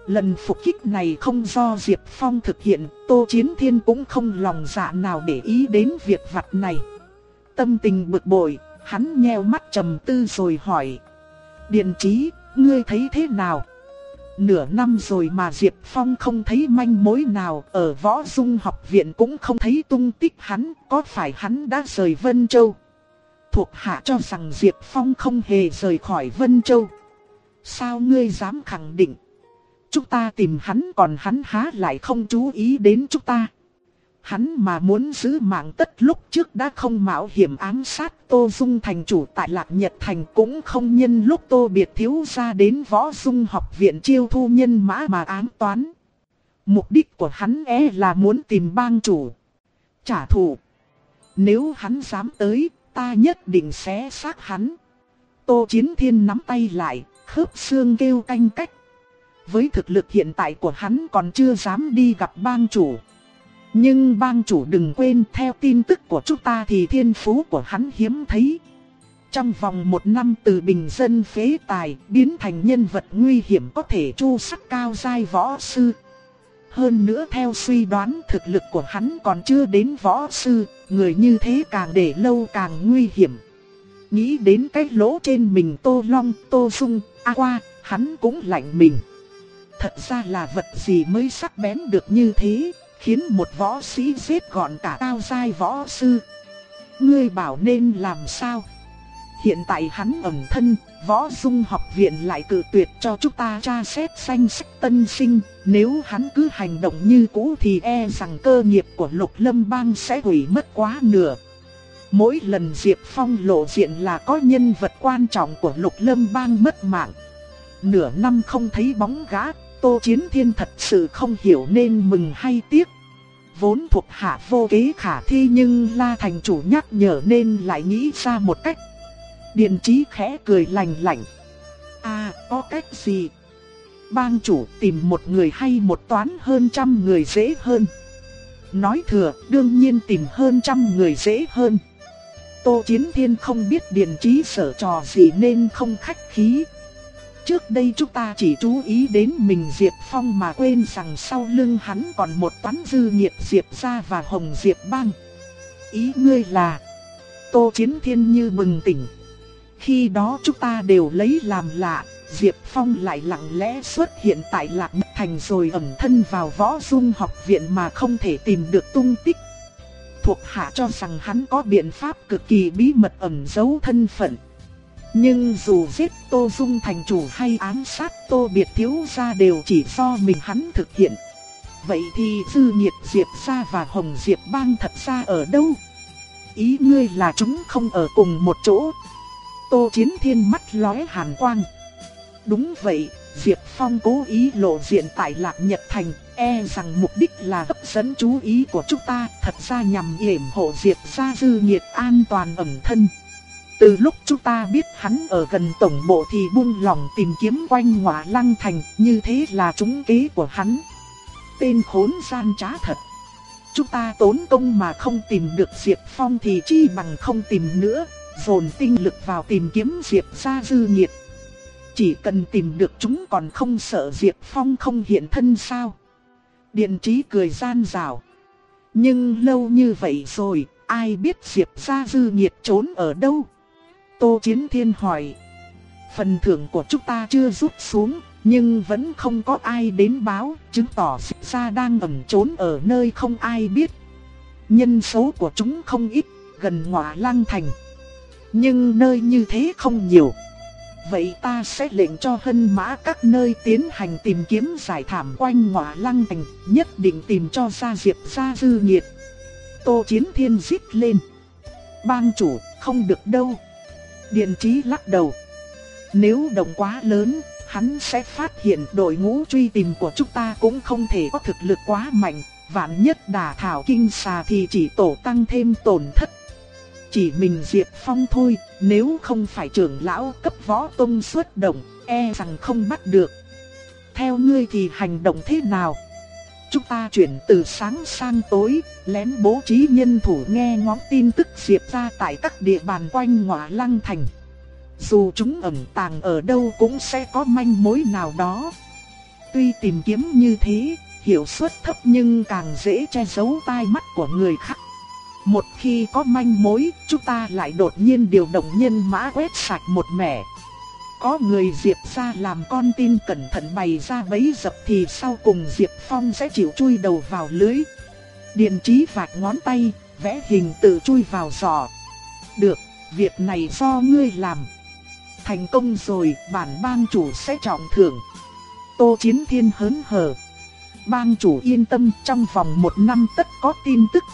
Lần phục kích này không do Diệp Phong thực hiện, Tô Chiến Thiên cũng không lòng dạ nào để ý đến việc vặt này. Tâm tình bực bội, hắn nheo mắt trầm tư rồi hỏi. Điện trí, ngươi thấy thế nào? Nửa năm rồi mà Diệp Phong không thấy manh mối nào, ở võ dung học viện cũng không thấy tung tích hắn, có phải hắn đã rời Vân Châu? Thuộc hạ cho rằng Diệp Phong không hề rời khỏi Vân Châu. Sao ngươi dám khẳng định? Chúng ta tìm hắn còn hắn há lại không chú ý đến chúng ta. Hắn mà muốn giữ mạng tất lúc trước đã không mạo hiểm ám sát Tô Dung thành chủ tại Lạc Nhật Thành cũng không nhân lúc Tô Biệt thiếu ra đến võ dung học viện chiêu thu nhân mã mà ám toán. Mục đích của hắn é là muốn tìm bang chủ. Trả thù. Nếu hắn dám tới, ta nhất định sẽ sát hắn. Tô Chiến Thiên nắm tay lại, khớp xương kêu canh cách. Với thực lực hiện tại của hắn còn chưa dám đi gặp bang chủ. Nhưng bang chủ đừng quên theo tin tức của chúng ta thì thiên phú của hắn hiếm thấy. Trong vòng một năm từ bình dân phế tài biến thành nhân vật nguy hiểm có thể chu sắc cao giai võ sư. Hơn nữa theo suy đoán thực lực của hắn còn chưa đến võ sư, người như thế càng để lâu càng nguy hiểm. Nghĩ đến cái lỗ trên mình Tô Long, Tô Dung, A Qua, hắn cũng lạnh mình. Thật ra là vật gì mới sắc bén được như thế, khiến một võ sĩ giết gọn cả cao giai võ sư. Ngươi bảo nên làm sao? Hiện tại hắn ẩn thân, võ dung học viện lại cự tuyệt cho chúng ta tra xét danh sách tân sinh. Nếu hắn cứ hành động như cũ thì e rằng cơ nghiệp của lục lâm bang sẽ hủy mất quá nửa. Mỗi lần Diệp Phong lộ diện là có nhân vật quan trọng của lục lâm bang mất mạng. Nửa năm không thấy bóng gã, Tô Chiến Thiên thật sự không hiểu nên mừng hay tiếc. Vốn thuộc hạ vô kế khả thi nhưng La Thành chủ nhắc nhở nên lại nghĩ ra một cách. Điện trí khẽ cười lành lạnh. À, có cách gì? Bang chủ tìm một người hay một toán hơn trăm người dễ hơn. Nói thừa, đương nhiên tìm hơn trăm người dễ hơn. Tô Chiến Thiên không biết điện trí sở trò gì nên không khách khí. Trước đây chúng ta chỉ chú ý đến mình Diệp Phong mà quên rằng sau lưng hắn còn một toán dư nghiệt Diệp gia và Hồng Diệp bang. Ý ngươi là Tô Chiến Thiên như bừng tỉnh. Khi đó chúng ta đều lấy làm lạ, Diệp Phong lại lặng lẽ xuất hiện tại Lạc Thành rồi ẩn thân vào võ dung học viện mà không thể tìm được tung tích. Thuộc hạ cho rằng hắn có biện pháp cực kỳ bí mật ẩn giấu thân phận. Nhưng dù giết Tô Dung thành chủ hay ám sát Tô Biệt thiếu gia đều chỉ do mình hắn thực hiện. Vậy thì Dư Nhiệt Diệp gia và Hồng Diệp bang thật ra ở đâu? Ý ngươi là chúng không ở cùng một chỗ. Tô Chiến Thiên mắt lóe hàn quang. Đúng vậy, Diệp Phong cố ý lộ diện tại Lạc Nhật Thành, e rằng mục đích là hấp dẫn chú ý của chúng ta, thật ra nhằm yểm hộ Diệp gia Dư Nhiệt an toàn ẩn thân. Từ lúc chúng ta biết hắn ở gần tổng bộ thì buông lòng tìm kiếm quanh ngọa lăng thành, như thế là trúng kế của hắn. Tên khốn gian trá thật. Chúng ta tốn công mà không tìm được Diệp Phong thì chi bằng không tìm nữa, dồn tinh lực vào tìm kiếm Diệp gia dư nhiệt. Chỉ cần tìm được chúng còn không sợ Diệp Phong không hiện thân sao. Điện trí cười gian rào. Nhưng lâu như vậy rồi, ai biết Diệp gia dư nhiệt trốn ở đâu? Tô Chiến Thiên hỏi. Phần thưởng của chúng ta chưa rút xuống, nhưng vẫn không có ai đến báo, chứng tỏ Diệp gia đang ẩn trốn ở nơi không ai biết. Nhân số của chúng không ít, gần ngọa lăng thành. Nhưng nơi như thế không nhiều. Vậy ta sẽ lệnh cho hân mã các nơi tiến hành tìm kiếm giải thảm quanh ngọa lăng thành, nhất định tìm cho ra Diệp gia dư nhiệt. Tô Chiến Thiên giết lên. Bang chủ, không được đâu, Điện trí lắc đầu. Nếu động quá lớn, hắn sẽ phát hiện đội ngũ truy tìm của chúng ta cũng không thể có thực lực quá mạnh, vạn nhất đả thảo kinh xà thì chỉ tổ tăng thêm tổn thất. Chỉ mình Diệp Phong thôi, nếu không phải trưởng lão cấp võ tông xuất động, e rằng không bắt được. Theo ngươi thì hành động thế nào? Chúng ta chuyển từ sáng sang tối, lén bố trí nhân thủ nghe ngóng tin tức Diệp ra tại các địa bàn quanh ngọa lăng thành. Dù chúng ẩn tàng ở đâu cũng sẽ có manh mối nào đó. Tuy tìm kiếm như thế, hiệu suất thấp nhưng càng dễ che giấu tai mắt của người khác. Một khi có manh mối, chúng ta lại đột nhiên điều động nhân mã quét sạch một mẻ. Có người Diệp ra làm con tin cẩn thận bày ra bấy dập thì sau cùng Diệp Phong sẽ chịu chui đầu vào lưới. Điện trí vạch ngón tay, vẽ hình tự chui vào giò. Được, việc này do ngươi làm. Thành công rồi, bản bang chủ sẽ trọng thưởng. Tô Chiến Thiên hớn hở. Bang chủ yên tâm trong vòng một năm tất có tin tức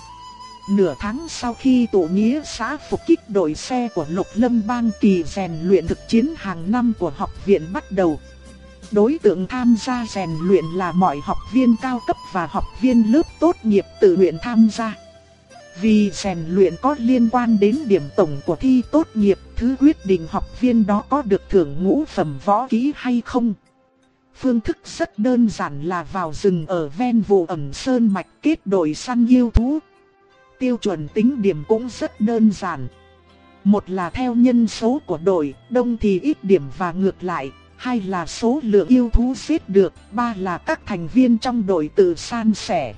Nửa tháng sau khi tổ nghĩa xã phục kích đội xe của Lục Lâm Bang kỳ rèn luyện thực chiến hàng năm của học viện bắt đầu. Đối tượng tham gia rèn luyện là mọi học viên cao cấp và học viên lớp tốt nghiệp tự nguyện tham gia. Vì rèn luyện có liên quan đến điểm tổng của thi tốt nghiệp, thứ quyết định học viên đó có được thưởng ngũ phẩm võ kỹ hay không. Phương thức rất đơn giản là vào rừng ở ven vụ ẩm sơn mạch kết đội săn yêu thú tiêu chuẩn tính điểm cũng rất đơn giản. Một là theo nhân số của đội, đông thì ít điểm và ngược lại, hai là số lượng yêu thú giết được, ba là các thành viên trong đội tự san sẻ.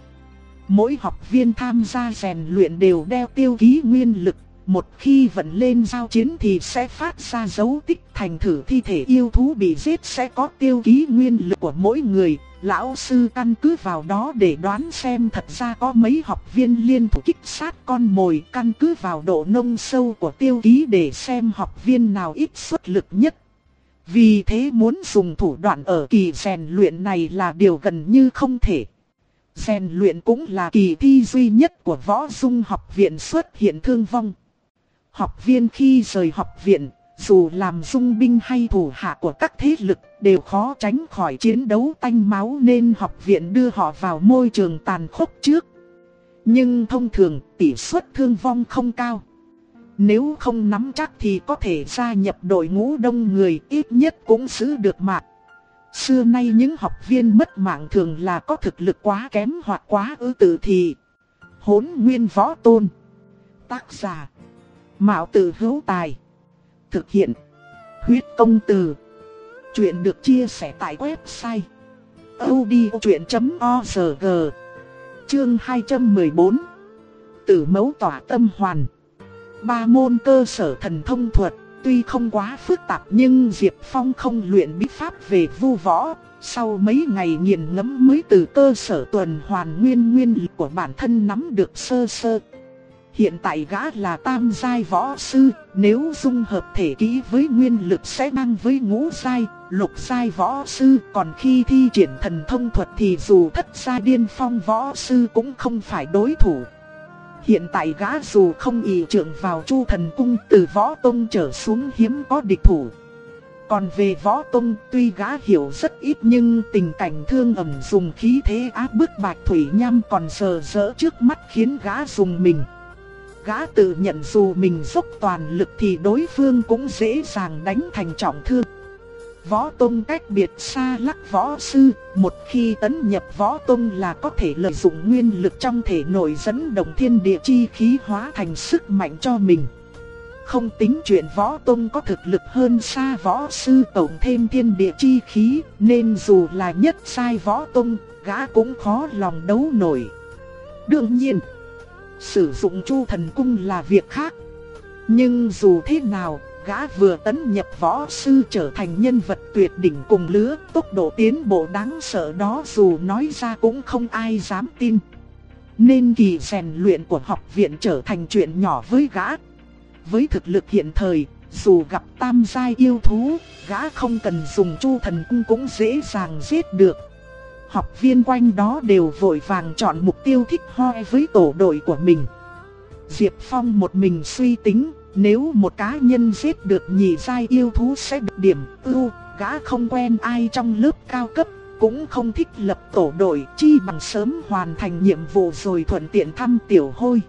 Mỗi học viên tham gia rèn luyện đều đeo tiêu ký nguyên lực, một khi vận lên giao chiến thì sẽ phát ra dấu tích thành thử thi thể yêu thú bị giết sẽ có tiêu ký nguyên lực của mỗi người, Lão sư căn cứ vào đó để đoán xem thật ra có mấy học viên liên thủ kích sát con mồi căn cứ vào độ nông sâu của tiêu ký để xem học viên nào ít xuất lực nhất. Vì thế muốn dùng thủ đoạn ở kỳ rèn luyện này là điều gần như không thể. Rèn luyện cũng là kỳ thi duy nhất của võ dung học viện xuất hiện thương vong. Học viên khi rời học viện, dù làm dung binh hay thủ hạ của các thế lực đều khó tránh khỏi chiến đấu tanh máu nên học viện đưa họ vào môi trường tàn khốc trước. Nhưng thông thường, tỷ suất thương vong không cao. Nếu không nắm chắc thì có thể gia nhập đội ngũ đông người ít nhất cũng giữ được mạng. Xưa nay những học viên mất mạng thường là có thực lực quá kém hoặc quá ư tự thì. Hốn nguyên võ tôn. Tác giả. Mạo tử hữu tài. Thực hiện. Huyết công từ. Chuyện được chia sẻ tại website. odchuyện.org Chương 214 Tử mẫu tỏa tâm hoàn Ba môn cơ sở thần thông thuật, Tuy không quá phức tạp nhưng Diệp Phong không luyện bí pháp về vu võ Sau mấy ngày nghiền ngẫm mới từ cơ sở tuần hoàn nguyên nguyên lực của bản thân nắm được sơ sơ Hiện tại gã là tam giai võ sư, nếu dung hợp thể kỹ với nguyên lực sẽ mang với ngũ giai, lục giai võ sư, còn khi thi triển thần thông thuật thì dù thất giai điên phong võ sư cũng không phải đối thủ. Hiện tại gã dù không ỷ trưởng vào chu thần cung từ võ tông trở xuống hiếm có địch thủ. Còn về võ tông tuy gã hiểu rất ít nhưng tình cảnh thương ẩm dùng khí thế áp bức bạch thủy nham còn sờ rỡ trước mắt khiến gã dùng mình. Gã tự nhận dù mình dốc toàn lực thì đối phương cũng dễ dàng đánh thành trọng thương. Võ Tông cách biệt xa lắc võ sư, một khi tấn nhập võ Tông là có thể lợi dụng nguyên lực trong thể nội dẫn động thiên địa chi khí hóa thành sức mạnh cho mình. Không tính chuyện võ Tông có thực lực hơn xa võ sư tổng thêm thiên địa chi khí, nên dù là nhất sai võ Tông, gã cũng khó lòng đấu nổi. Đương nhiên Sử dụng chu thần cung là việc khác. Nhưng dù thế nào, gã vừa tấn nhập võ sư trở thành nhân vật tuyệt đỉnh cùng lứa, tốc độ tiến bộ đáng sợ đó dù nói ra cũng không ai dám tin. Nên kỳ rèn luyện của học viện trở thành chuyện nhỏ với gã. Với thực lực hiện thời, dù gặp tam giai yêu thú, gã không cần dùng chu thần cung cũng dễ dàng giết được. Học viên quanh đó đều vội vàng chọn mục tiêu thích hoi với tổ đội của mình. Diệp Phong một mình suy tính, Nếu một cá nhân giết được nhị giai yêu thú sẽ được điểm ưu, gã không quen ai trong lớp cao cấp, cũng không thích lập tổ đội, chi bằng sớm hoàn thành nhiệm vụ rồi thuận tiện thăm tiểu hôi.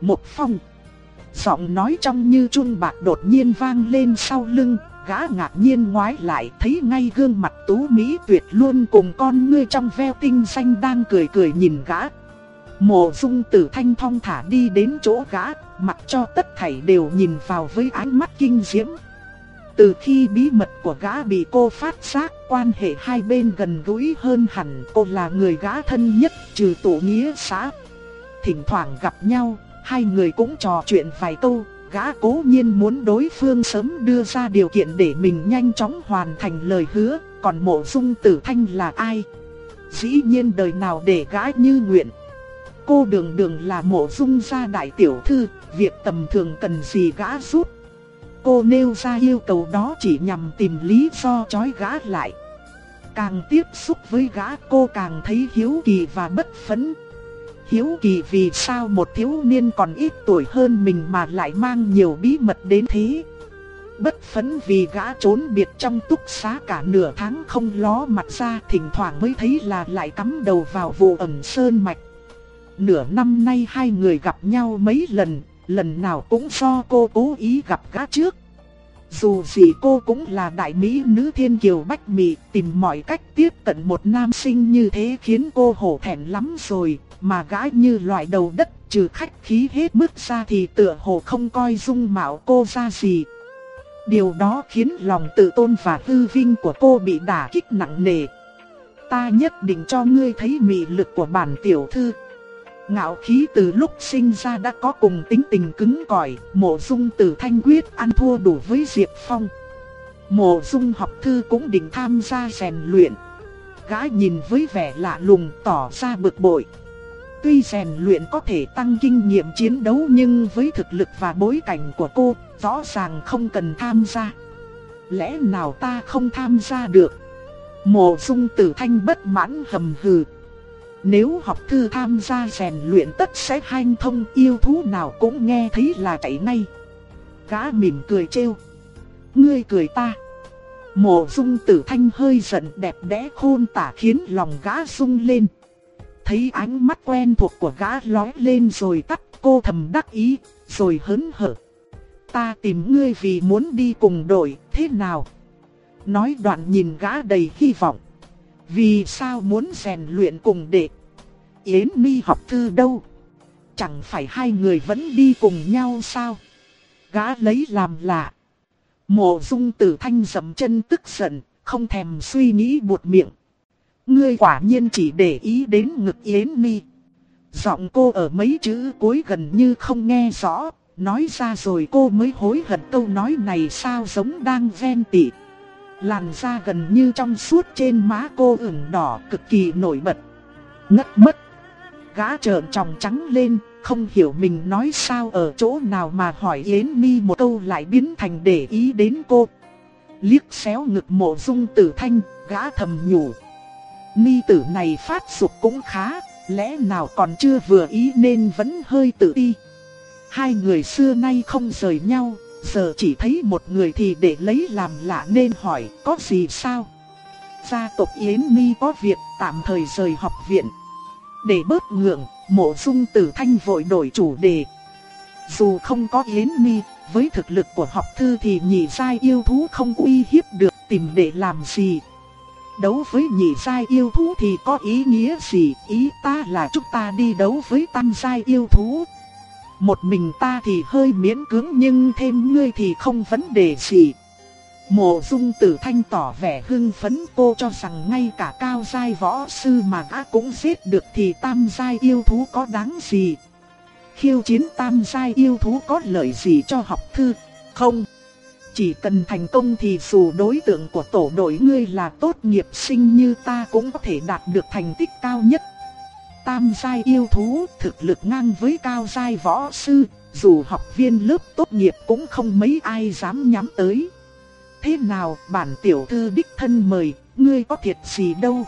Một phong Giọng nói trong như chun bạc đột nhiên vang lên sau lưng, gã ngạc nhiên ngoái lại thấy ngay gương mặt tú mỹ tuyệt luôn cùng con ngươi trong veo tinh xanh đang cười cười nhìn gã. Mộ dung tử thanh thong thả đi đến chỗ gã, mặc cho tất thảy đều nhìn vào với ánh mắt kinh diễm. Từ khi bí mật của gã bị cô phát giác, quan hệ hai bên gần gũi hơn hẳn cô là người gã thân nhất trừ tổ nghĩa xã. Thỉnh thoảng gặp nhau, hai người cũng trò chuyện vài câu, gã cố nhiên muốn đối phương sớm đưa ra điều kiện để mình nhanh chóng hoàn thành lời hứa, còn mộ dung tử thanh là ai? Dĩ nhiên đời nào để gã như nguyện. Cô đường đường là mộ dung gia đại tiểu thư, việc tầm thường cần gì gã giúp. Cô nêu ra yêu cầu đó chỉ nhằm tìm lý do chói gã lại. Càng tiếp xúc với gã cô càng thấy hiếu kỳ và bất phấn, Hiếu kỳ vì sao một thiếu niên còn ít tuổi hơn mình mà lại mang nhiều bí mật đến thế. Bất phấn vì gã trốn biệt trong túc xá cả nửa tháng không ló mặt ra thỉnh thoảng mới thấy là lại cắm đầu vào vụ ẩn sơn mạch. Nửa năm nay hai người gặp nhau mấy lần, lần nào cũng do cô cố ý gặp gã trước. Dù gì cô cũng là đại mỹ nữ thiên kiều bách mị, tìm mọi cách tiếp cận một nam sinh như thế khiến cô hổ thẹn lắm rồi, mà gã như loại đầu đất trừ khách khí hết mức ra thì tựa hồ không coi dung mạo cô ra gì. Điều đó khiến lòng tự tôn và hư vinh của cô bị đả kích nặng nề. Ta nhất định cho ngươi thấy mị lực của bản tiểu thư. Ngạo khí từ lúc sinh ra đã có cùng tính tình cứng cỏi, mộ dung tử thanh quyết ăn thua đủ với Diệp Phong. Mộ dung học thư cũng định tham gia rèn luyện. gái nhìn với vẻ lạ lùng tỏ ra bực bội. Tuy rèn luyện có thể tăng kinh nghiệm chiến đấu nhưng với thực lực và bối cảnh của cô, rõ ràng không cần tham gia. Lẽ nào ta không tham gia được? Mộ dung tử thanh bất mãn hầm hừ. Nếu học thư tham gia rèn luyện tất sẽ hanh thông yêu thú nào cũng nghe thấy là chạy ngay. Gã mỉm cười trêu. Ngươi cười ta. Mộ dung tử thanh hơi giận đẹp đẽ khôn tả khiến lòng gã sung lên thấy ánh mắt quen thuộc của gã lói lên rồi tắt cô thầm đắc ý, rồi hớn hở. Ta tìm ngươi vì muốn đi cùng đội, thế nào? Nói đoạn nhìn gã đầy hy vọng. Vì sao muốn rèn luyện cùng đệ? Yến mi học thư đâu? Chẳng phải hai người vẫn đi cùng nhau sao? Gã lấy làm lạ. Mộ dung tử thanh dầm chân tức giận, không thèm suy nghĩ buột miệng. Ngươi quả nhiên chỉ để ý đến ngực Yến Mi. Giọng cô ở mấy chữ cuối gần như không nghe rõ, nói ra rồi cô mới hối hận câu nói này sao giống đang ven tị. Làn da gần như trong suốt trên má cô ửng đỏ cực kỳ nổi bật. Ngất mất. Gã trợn tròng trắng lên, không hiểu mình nói sao ở chỗ nào mà hỏi Yến Mi một câu lại biến thành để ý đến cô. Liếc xéo ngực mộ dung tử thanh, gã thầm nhủ. Ni tử này phát dục cũng khá, lẽ nào còn chưa vừa ý nên vẫn hơi tự ti. Hai người xưa nay không rời nhau, giờ chỉ thấy một người thì để lấy làm lạ nên hỏi có gì sao. Gia tộc Yến Ni có việc tạm thời rời học viện. Để bớt ngượng, mộ dung tử thanh vội đổi chủ đề. Dù không có Yến Ni, với thực lực của học thư thì nhị giai yêu thú không uy hiếp được tìm để làm gì đấu với nhị giai yêu thú thì có ý nghĩa gì? Ý ta là chúng ta đi đấu với tam giai yêu thú. Một mình ta thì hơi miễn cưỡng nhưng thêm ngươi thì không vấn đề gì. Mộ dung tử thanh tỏ vẻ hưng phấn, cô cho rằng ngay cả cao giai võ sư mà gã cũng giết được thì tam giai yêu thú có đáng gì. Khiêu chiến tam giai yêu thú có lợi gì cho học thư? Không. Chỉ cần thành công thì dù đối tượng của tổ đội ngươi là tốt nghiệp sinh như ta cũng có thể đạt được thành tích cao nhất. Tam giai yêu thú thực lực ngang với cao giai võ sư, dù học viên lớp tốt nghiệp cũng không mấy ai dám nhắm tới. Thế nào bản tiểu thư đích thân mời, ngươi có thiệt gì đâu.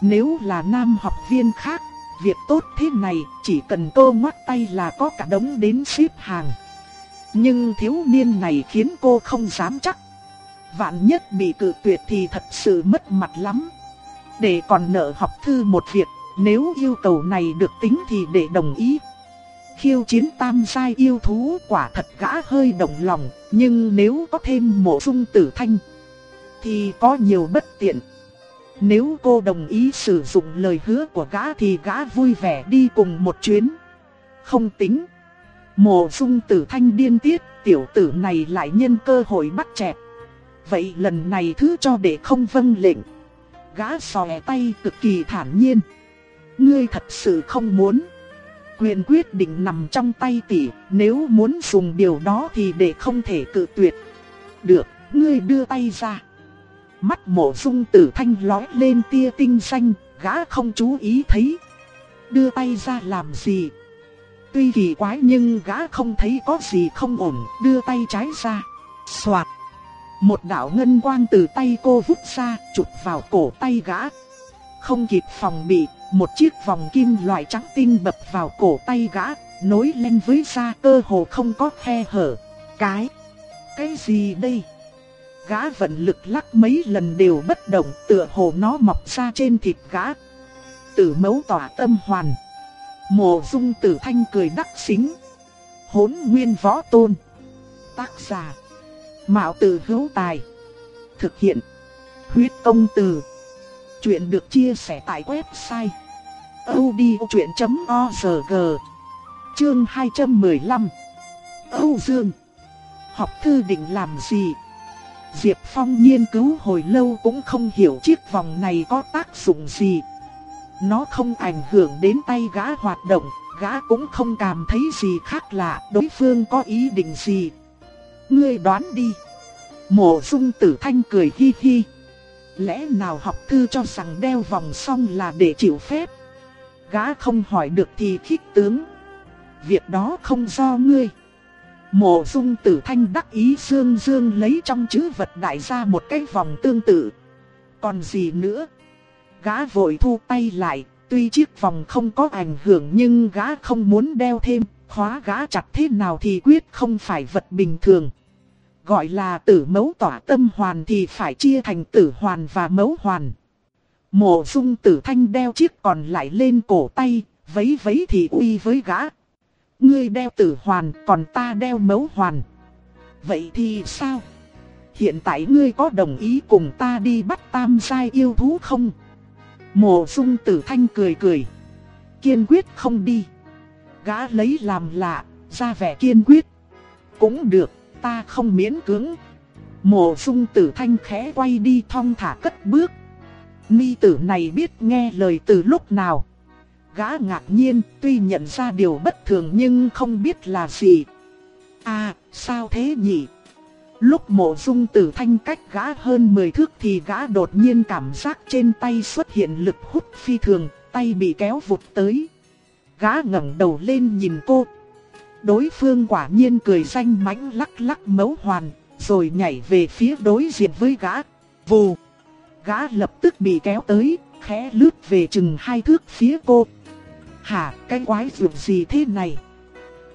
Nếu là nam học viên khác, việc tốt thế này chỉ cần cô ngoắt tay là có cả đống đến xếp hàng. Nhưng thiếu niên này khiến cô không dám chắc. Vạn nhất bị cự tuyệt thì thật sự mất mặt lắm. Để còn nợ học thư một việc, nếu yêu cầu này được tính thì để đồng ý. Khiêu chiến tam giai yêu thú quả thật gã hơi động lòng, nhưng nếu có thêm mộ dung tử thanh thì có nhiều bất tiện. Nếu cô đồng ý sử dụng lời hứa của gã thì gã vui vẻ đi cùng một chuyến. Không tính. Mộ dung tử thanh điên tiết, tiểu tử này lại nhân cơ hội bắt chẹt. Vậy lần này thứ cho để không vâng lệnh. Gã xòe tay cực kỳ thản nhiên. Ngươi thật sự không muốn. Quyền quyết định nằm trong tay tỷ, nếu muốn dùng điều đó thì để không thể cự tuyệt. Được, ngươi đưa tay ra. Mắt mộ dung tử thanh lói lên tia tinh xanh, gã không chú ý thấy. Đưa tay ra làm gì? Tuy kỳ quái nhưng gã không thấy có gì không ổn, đưa tay trái ra. Xoạt! Một đạo ngân quang từ tay cô vút ra, chụp vào cổ tay gã. Không kịp phòng bị, một chiếc vòng kim loại trắng tinh bập vào cổ tay gã, nối lên với da cơ hồ không có khe hở. Cái, cái gì đây? Gã vận lực lắc mấy lần đều bất động, tựa hồ nó mọc ra trên thịt gã. Tử mấu tỏa tâm hoàn. Mộ dung tử thanh cười đắc xính. Hốn nguyên võ tôn. Tác giả. Mạo tử hữu tài. Thực hiện. Huyết công từ. Chuyện được chia sẻ tại website odchuyện.org Chương 215 Âu Dương Học thư định làm gì? Diệp Phong nghiên cứu hồi lâu cũng không hiểu chiếc vòng này có tác dụng gì. Nó không ảnh hưởng đến tay gã hoạt động, gã cũng không cảm thấy gì khác lạ, đối phương có ý định gì. Ngươi đoán đi. Mộ dung tử thanh cười hi hi. Lẽ nào học thư cho rằng đeo vòng xong là để chịu phép? Gã không hỏi được thì khích tướng. Việc đó không do ngươi. Mộ dung tử thanh đắc ý dương dương lấy trong chữ vật đại ra một cái vòng tương tự. Còn gì nữa? Gã vội thu tay lại, tuy chiếc vòng không có ảnh hưởng nhưng gã không muốn đeo thêm, khóa gã chặt thế nào thì quyết không phải vật bình thường. Gọi là tử mấu tỏa tâm hoàn thì phải chia thành tử hoàn và mấu hoàn. Mộ dung tử thanh đeo chiếc còn lại lên cổ tay, vấy vấy thì uy với gã. Ngươi đeo tử hoàn, còn ta đeo mấu hoàn. Vậy thì sao? Hiện tại ngươi có đồng ý cùng ta đi bắt tam giai yêu thú không? Mộ dung tử thanh cười cười. Kiên quyết không đi. Gã lấy làm lạ, ra vẻ kiên quyết. Cũng được, ta không miễn cưỡng. Mộ dung tử thanh khẽ quay đi thong thả cất bước. Ni tử này biết nghe lời từ lúc nào. Gã ngạc nhiên, tuy nhận ra điều bất thường nhưng không biết là gì. À, sao thế nhỉ? Lúc mộ dung tử thanh cách gã hơn 10 thước thì gã đột nhiên cảm giác trên tay xuất hiện lực hút phi thường, tay bị kéo vụt tới. Gã ngẩng đầu lên nhìn cô. Đối phương quả nhiên cười xanh mánh lắc lắc mấu hoàn, rồi nhảy về phía đối diện với gã. Vù! Gã lập tức bị kéo tới, khẽ lướt về chừng hai thước phía cô. Hả, cái quái dụng gì thế này?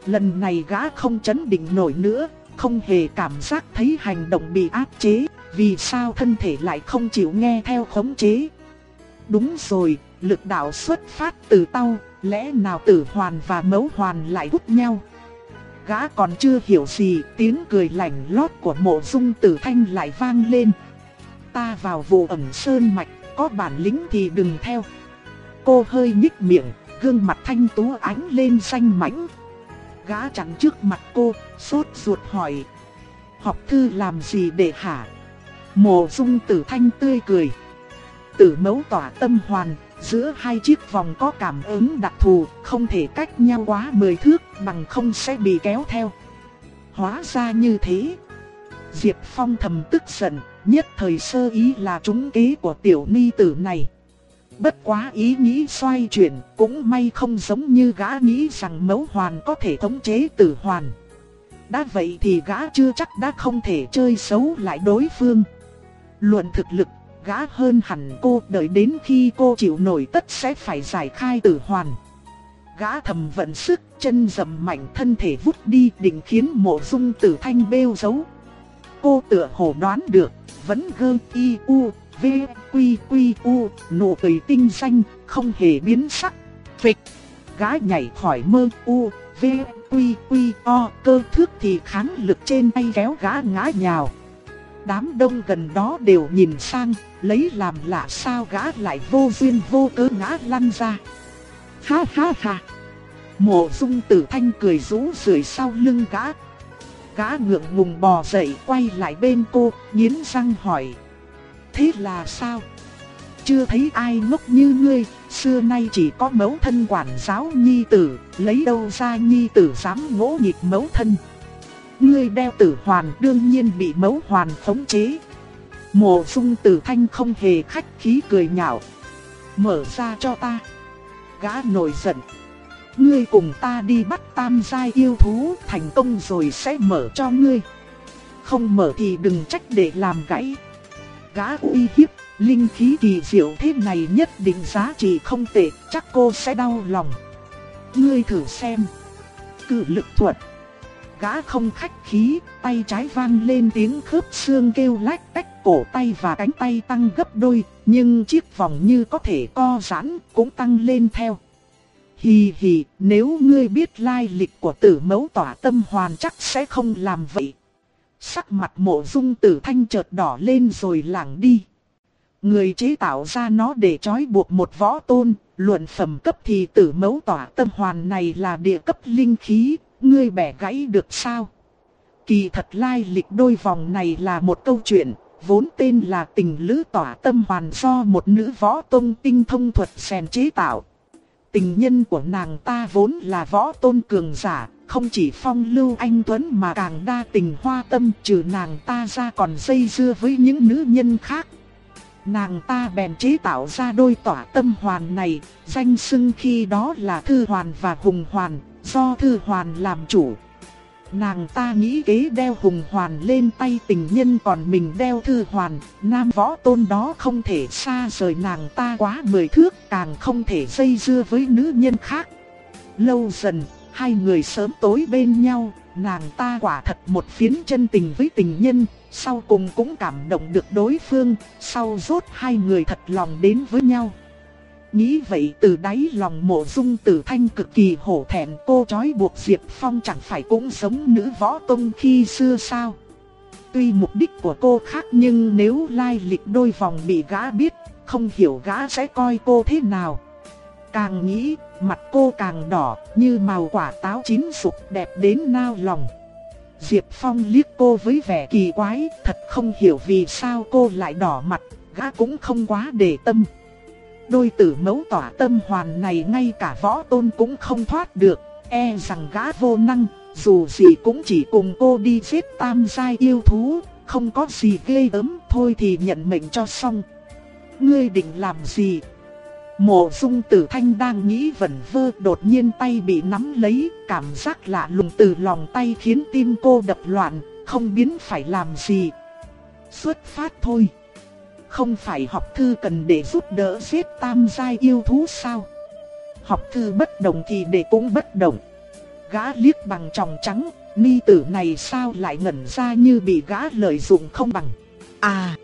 Lần này gã không chấn định nổi nữa, không hề cảm giác thấy hành động bị áp chế, vì sao thân thể lại không chịu nghe theo khống chế. Đúng rồi, lực đạo xuất phát từ tao, lẽ nào tử hoàn và mấu hoàn lại hút nhau. Gã còn chưa hiểu gì, tiếng cười lạnh lót của mộ dung tử thanh lại vang lên. Ta vào vụ ẩm sơn mạch, có bản lĩnh thì đừng theo. Cô hơi nhích miệng, gương mặt thanh tú ánh lên xanh mảnh. Gã chặn trước mặt cô, sốt ruột hỏi. Học thư làm gì để hả? Mộ dung tử thanh tươi cười. Tử mấu tỏa tâm hoàn, giữa hai chiếc vòng có cảm ứng đặc thù, không thể cách nhau quá 10 thước bằng không sẽ bị kéo theo. Hóa ra như thế. Diệp Phong thầm tức giận, nhất thời sơ ý là trúng kế của tiểu ni tử này. Bất quá ý nghĩ xoay chuyển, cũng may không giống như gã nghĩ rằng mẫu hoàn có thể thống chế tử hoàn. Đã vậy thì gã chưa chắc đã không thể chơi xấu lại đối phương. Luận thực lực, gã hơn hẳn cô đợi đến khi cô chịu nổi tất sẽ phải giải khai tử hoàn. Gã thầm vận sức, chân dầm mạnh thân thể vút đi định khiến mộ dung tử thanh bêu giấu. Cô tựa hồ đoán được, vẫn gơ y u, v, quy quy u, nụ cười tinh xanh, không hề biến sắc. Phịch, gã nhảy khỏi mơ u, v, quy quy o, cơ thước thì kháng lực trên tay kéo gã ngã nhào. Đám đông gần đó đều nhìn sang, lấy làm lạ sao gã lại vô duyên vô cớ ngã lăn ra. Ha ha ha. Mộ dung tử thanh cười rú rượi sau lưng gã. Gã ngượng ngùng bò dậy quay lại bên cô, nghiến răng hỏi. Thế là sao? Chưa thấy ai ngốc như ngươi, xưa nay chỉ có mẫu thân quản giáo nhi tử, lấy đâu ra nhi tử dám ngỗ nghịch mẫu thân. Ngươi đeo tử hoàn đương nhiên bị mẫu hoàn khống chế. Mộ dung tử thanh không hề khách khí cười nhạo. Mở ra cho ta. Gã nổi giận. Ngươi cùng ta đi bắt tam giai yêu thú thành công rồi sẽ mở cho ngươi. Không mở thì đừng trách để làm gãy. Gã uy hiếp, linh khí kỳ diệu thế này nhất định giá trị không tệ, chắc cô sẽ đau lòng. Ngươi thử xem. Cự lực thuật. Gã không khách khí, tay trái vang lên tiếng khớp xương kêu lách tách cổ tay và cánh tay tăng gấp đôi, nhưng chiếc vòng như có thể co giãn cũng tăng lên theo. Hì hì, nếu ngươi biết lai lịch của tử mẫu tỏa tâm hoàn chắc sẽ không làm vậy. Sắc mặt mộ dung tử thanh chợt đỏ lên rồi lảng đi. Người chế tạo ra nó để trói buộc một võ tôn, luận phẩm cấp thì tử mẫu tỏa tâm hoàn này là địa cấp linh khí, ngươi bẻ gãy được sao? Kỳ thật lai lịch đôi vòng này là một câu chuyện, vốn tên là tình lữ tỏa tâm hoàn do một nữ võ tôn tinh thông thuật rèn chế tạo. Tình nhân của nàng ta vốn là võ tôn cường giả, không chỉ phong lưu anh Tuấn mà càng đa tình hoa tâm trừ nàng ta ra còn dây dưa với những nữ nhân khác. Nàng ta bèn chế tạo ra đôi tỏa tâm hoàn này, danh xưng khi đó là Thư Hoàn và Hùng Hoàn, do Thư Hoàn làm chủ. Nàng ta nghĩ kế đeo Hùng Hoàn lên tay tình nhân còn mình đeo Thư Hoàn, nam võ tôn đó không thể xa rời nàng ta quá mười thước, càng không thể dây dưa với nữ nhân khác. Lâu dần, hai người sớm tối bên nhau, nàng ta quả thật một phiến chân tình với tình nhân, sau cùng cũng cảm động được đối phương, sau rốt hai người thật lòng đến với nhau. Nghĩ vậy từ đáy lòng mộ dung tử thanh cực kỳ hổ thẹn cô chói buộc Diệp Phong chẳng phải cũng giống nữ võ tông khi xưa sao. Tuy mục đích của cô khác nhưng nếu lai lịch đôi vòng bị gã biết, không hiểu gã sẽ coi cô thế nào. Càng nghĩ, mặt cô càng đỏ như màu quả táo chín sụp đẹp đến nao lòng. Diệp Phong liếc cô với vẻ kỳ quái, thật không hiểu vì sao cô lại đỏ mặt, gã cũng không quá để tâm. Đôi tử mẫu tỏa tâm hoàn này ngay cả võ tôn cũng không thoát được, e rằng gã vô năng, dù gì cũng chỉ cùng cô đi giết tam giai yêu thú, không có gì ghê ấm, thôi thì nhận mệnh cho xong. Ngươi định làm gì? Mộ dung tử thanh đang nghĩ vẩn vơ đột nhiên tay bị nắm lấy, cảm giác lạ lùng từ lòng tay khiến tim cô đập loạn, không biết phải làm gì. Xuất phát thôi. Không phải học thư cần để giúp đỡ giết tam giai yêu thú sao? Học thư bất động thì để cũng bất động. Gã liếc bằng tròng trắng, ni tử này sao lại ngẩn ra như bị gã lợi dụng không bằng. À,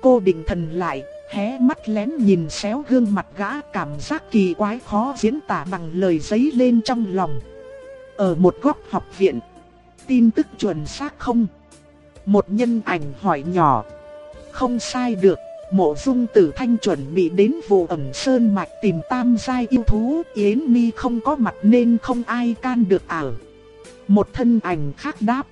cô định thần lại, hé mắt lén nhìn xéo gương mặt gã cảm giác kỳ quái khó diễn tả bằng lời giấy lên trong lòng. Ở một góc học viện, tin tức chuẩn xác không? Một nhân ảnh hỏi nhỏ. Không sai được, mộ dung tử thanh chuẩn bị đến vụ ẩm sơn mạch tìm tam giai yêu thú, Yến Mi không có mặt nên không ai can được ảo. Một thân ảnh khác đáp.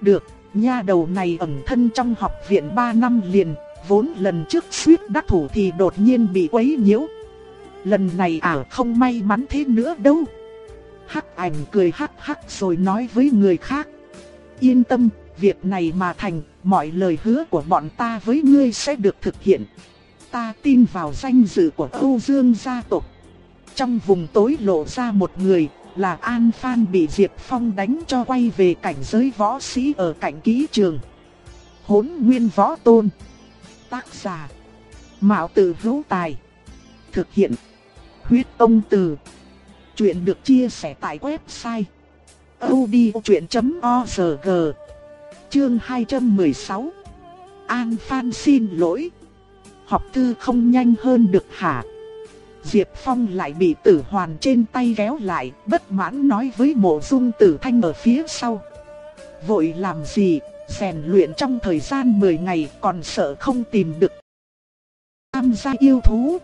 Được, nha đầu này ẩn thân trong học viện 3 năm liền, vốn lần trước suýt đắc thủ thì đột nhiên bị quấy nhiễu. Lần này ả không may mắn thế nữa đâu. Hắc ảnh cười hắc hắc rồi nói với người khác. Yên tâm, việc này mà thành, mọi lời hứa của bọn ta với ngươi sẽ được thực hiện. Ta tin vào danh dự của Âu Dương gia tộc. Trong vùng tối lộ ra một người, là An Phan bị Diệp Phong đánh cho quay về cảnh giới võ sĩ ở cạnh ký trường. Hốn nguyên võ tôn. Tác giả. Mạo tử hữu tài. Thực hiện. Huyết ông từ. Chuyện được chia sẻ tại website odchuyện.org Chương 216 An Phan xin lỗi Học thư không nhanh hơn được hả? Diệp Phong lại bị tử hoàn trên tay kéo lại, bất mãn nói với mộ dung tử thanh ở phía sau. Vội làm gì, rèn luyện trong thời gian 10 ngày còn sợ không tìm được. Tham gia yêu thú.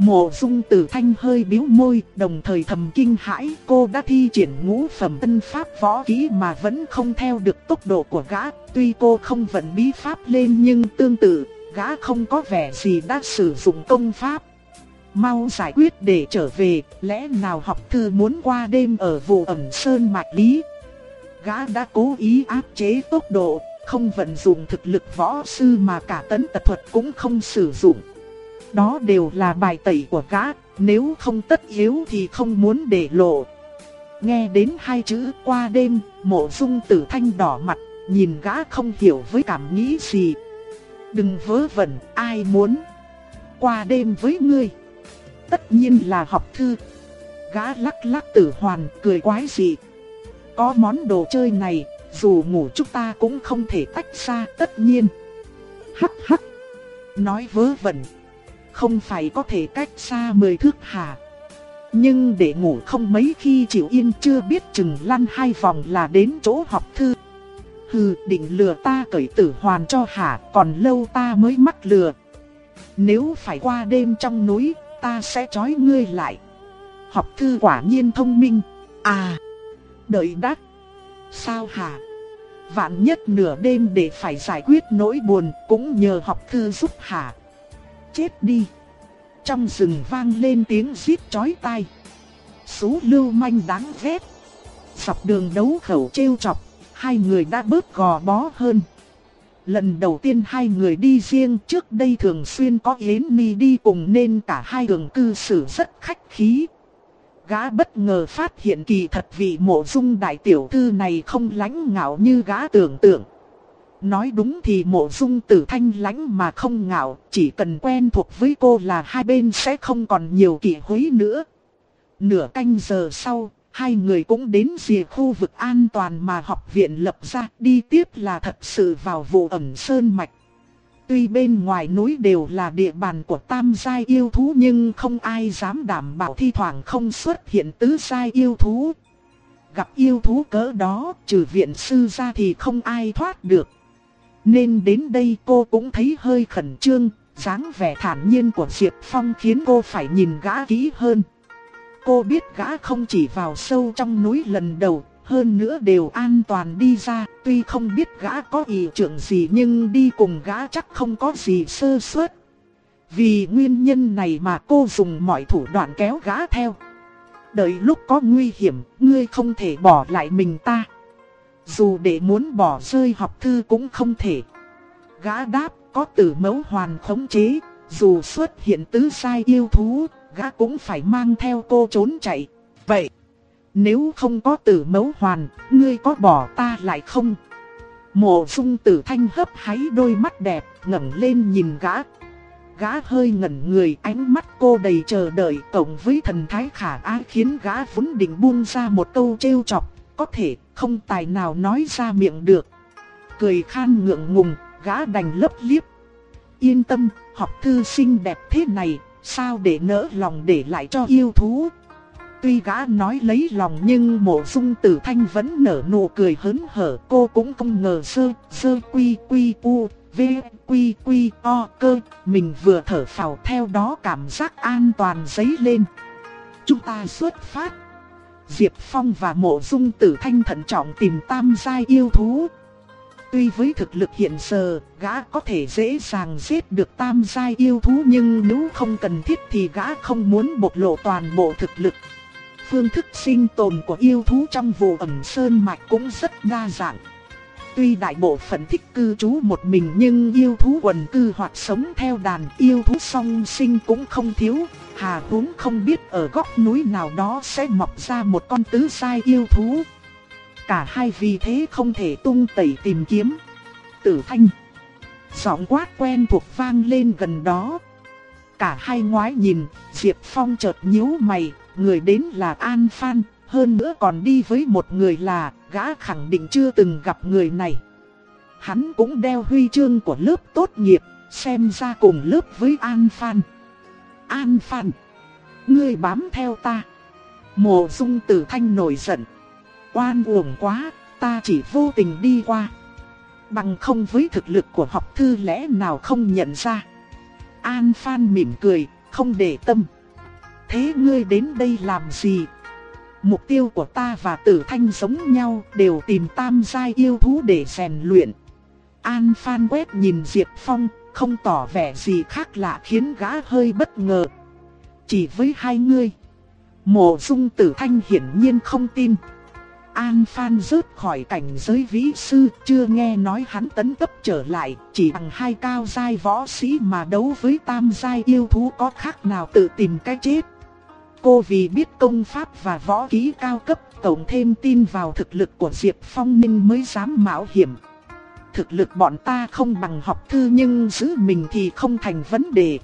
Mộ dung tử thanh hơi biếu môi, đồng thời thầm kinh hãi cô đã thi triển ngũ phẩm tân pháp võ kỹ mà vẫn không theo được tốc độ của gã. Tuy cô không vận bí pháp lên nhưng tương tự, gã không có vẻ gì đã sử dụng công pháp mau giải quyết để trở về, lẽ nào học thư muốn qua đêm ở vụ ẩm sơn mạch lý. Gã đã cố ý áp chế tốc độ, không vận dụng thực lực võ sư mà cả tấn tật thuật cũng không sử dụng. Đó đều là bài tẩy của gã, nếu không tất yếu thì không muốn để lộ. Nghe đến hai chữ qua đêm, mộ dung tử thanh đỏ mặt, nhìn gã không hiểu với cảm nghĩ gì. Đừng vớ vẩn, ai muốn qua đêm với ngươi tất nhiên là học thư. Gã lắc lắc tử hoàn, cười quái dị. Có món đồ chơi này, dù ngủ chúng ta cũng không thể tách xa tất nhiên. Hắc hắc, nói vớ vẩn, không phải có thể cách xa mười thước hả? Nhưng để ngủ không mấy khi chịu yên chưa biết chừng lăn hai vòng là đến chỗ học thư. Hừ, định lừa ta cởi tử hoàn cho hả, còn lâu ta mới mắc lừa. Nếu phải qua đêm trong núi, ta sẽ trói ngươi lại. Học thư quả nhiên thông minh. À, đợi đắc. Sao hả? Vạn nhất nửa đêm để phải giải quyết nỗi buồn cũng nhờ học thư giúp hả? Chết đi. Trong rừng vang lên tiếng rít chói tai. Số lưu manh đáng ghét. Dọc đường đấu khẩu trêu chọc, hai người đã bớt gò bó hơn. Lần đầu tiên hai người đi riêng trước đây thường xuyên có Yến Mi đi cùng nên cả hai đường cư xử rất khách khí. Gã bất ngờ phát hiện kỳ thật vị mộ dung đại tiểu thư này không lãnh ngạo như gã tưởng tượng. Nói đúng thì mộ dung tử thanh lãnh mà không ngạo, chỉ cần quen thuộc với cô là hai bên sẽ không còn nhiều kỳ hối nữa. Nửa canh giờ sau, Hai người cũng đến rìa khu vực an toàn mà học viện lập ra, đi tiếp là thật sự vào vụ ẩm sơn mạch. Tuy bên ngoài núi đều là địa bàn của tam giai yêu thú nhưng không ai dám đảm bảo thi thoảng không xuất hiện tứ giai yêu thú. Gặp yêu thú cỡ đó, trừ viện sư ra thì không ai thoát được. Nên đến đây cô cũng thấy hơi khẩn trương, dáng vẻ thản nhiên của Diệp Phong khiến cô phải nhìn gã kỹ hơn. Cô biết gã không chỉ vào sâu trong núi lần đầu, hơn nữa đều an toàn đi ra, tuy không biết gã có ý trưởng gì nhưng đi cùng gã chắc không có gì sơ suất. Vì nguyên nhân này mà cô dùng mọi thủ đoạn kéo gã theo. Đợi lúc có nguy hiểm, ngươi không thể bỏ lại mình ta. Dù để muốn bỏ rơi học thư cũng không thể. Gã đáp có tử mẫu hoàn khống chế, dù xuất hiện tứ sai yêu thú, gã cũng phải mang theo cô trốn chạy. Vậy, nếu không có tử mẫu hoàn, ngươi có bỏ ta lại không? Mộ dung tử thanh hấp háy đôi mắt đẹp, ngẩng lên nhìn gã. Gã hơi ngẩn người, ánh mắt cô đầy chờ đợi, cộng với thần thái khả ái khiến gã vốn định buông ra một câu trêu chọc, có thể không tài nào nói ra miệng được. Cười khan ngượng ngùng, gã đành lấp liếp. Yên tâm, học thư sinh đẹp thế này, Sao để nỡ lòng để lại cho yêu thú Tuy gã nói lấy lòng nhưng mộ dung tử thanh vẫn nở nụ cười hớn hở. Cô cũng không ngờ sơ, sơ quy quy u, v quy quy o cơ. Mình vừa thở phào theo đó cảm giác an toàn dấy lên. Chúng ta xuất phát. Diệp Phong và mộ dung tử thanh thận trọng tìm tam giai yêu thú. Tuy với thực lực hiện giờ, gã có thể dễ dàng giết được tam giai yêu thú nhưng nếu không cần thiết thì gã không muốn bộc lộ toàn bộ thực lực. Phương thức sinh tồn của yêu thú trong vụ ẩm sơn mạch cũng rất đa dạng. Tuy đại bộ phận thích cư trú một mình nhưng yêu thú quần cư hoặc sống theo đàn yêu thú song sinh cũng không thiếu. Hà huống không biết ở góc núi nào đó sẽ mọc ra một con tứ sai yêu thú. Cả hai vì thế không thể tung tẩy tìm kiếm. Tử thanh. Giọng quát quen thuộc vang lên gần đó. Cả hai ngoái nhìn, Diệp Phong chợt nhíu mày, người đến là An Phan, hơn nữa còn đi với một người là, gã khẳng định chưa từng gặp người này. Hắn cũng đeo huy chương của lớp tốt nghiệp, xem ra cùng lớp với An Phan. An Phan, ngươi bám theo ta. Mộ dung tử thanh nổi giận. Oan uổng quá, ta chỉ vô tình đi qua. Bằng không với thực lực của học thư lẽ nào không nhận ra. An Phan mỉm cười, không để tâm. Thế ngươi đến đây làm gì? Mục tiêu của ta và tử thanh giống nhau đều tìm tam giai yêu thú để rèn luyện. An Phan quét nhìn Diệp Phong, không tỏ vẻ gì khác lạ khiến gã hơi bất ngờ. Chỉ với hai ngươi. Mộ dung tử thanh hiển nhiên không tin. An Phan rớt khỏi cảnh giới vĩ sư, chưa nghe nói hắn tấn cấp trở lại, chỉ bằng hai cao giai võ sĩ mà đấu với tam giai yêu thú có khác nào tự tìm cái chết. Cô vì biết công pháp và võ kỹ cao cấp, cộng thêm tin vào thực lực của Diệp Phong nên mới dám mạo hiểm. Thực lực bọn ta không bằng học thư nhưng giữ mình thì không thành vấn đề.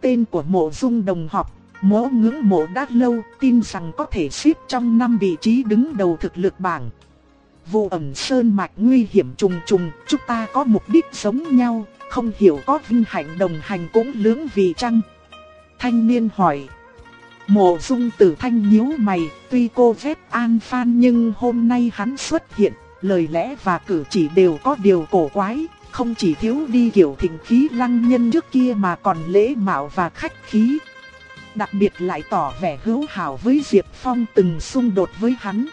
Tên của mộ dung đồng học Mỗ ngưỡng mộ đã lâu tin rằng có thể xếp trong năm vị trí đứng đầu thực lực bảng. Vụ ẩm sơn mạch nguy hiểm trùng trùng, chúng ta có mục đích giống nhau, không hiểu có vinh hạnh đồng hành cũng lưỡng vì chăng? Thanh niên hỏi. Mộ dung tử thanh nhíu mày, tuy cô ghét An Phan nhưng hôm nay hắn xuất hiện, lời lẽ và cử chỉ đều có điều cổ quái, không chỉ thiếu đi kiểu thịnh khí lăng nhân trước kia mà còn lễ mạo và khách khí, Đặc biệt lại tỏ vẻ hữu hảo với Diệp Phong từng xung đột với hắn.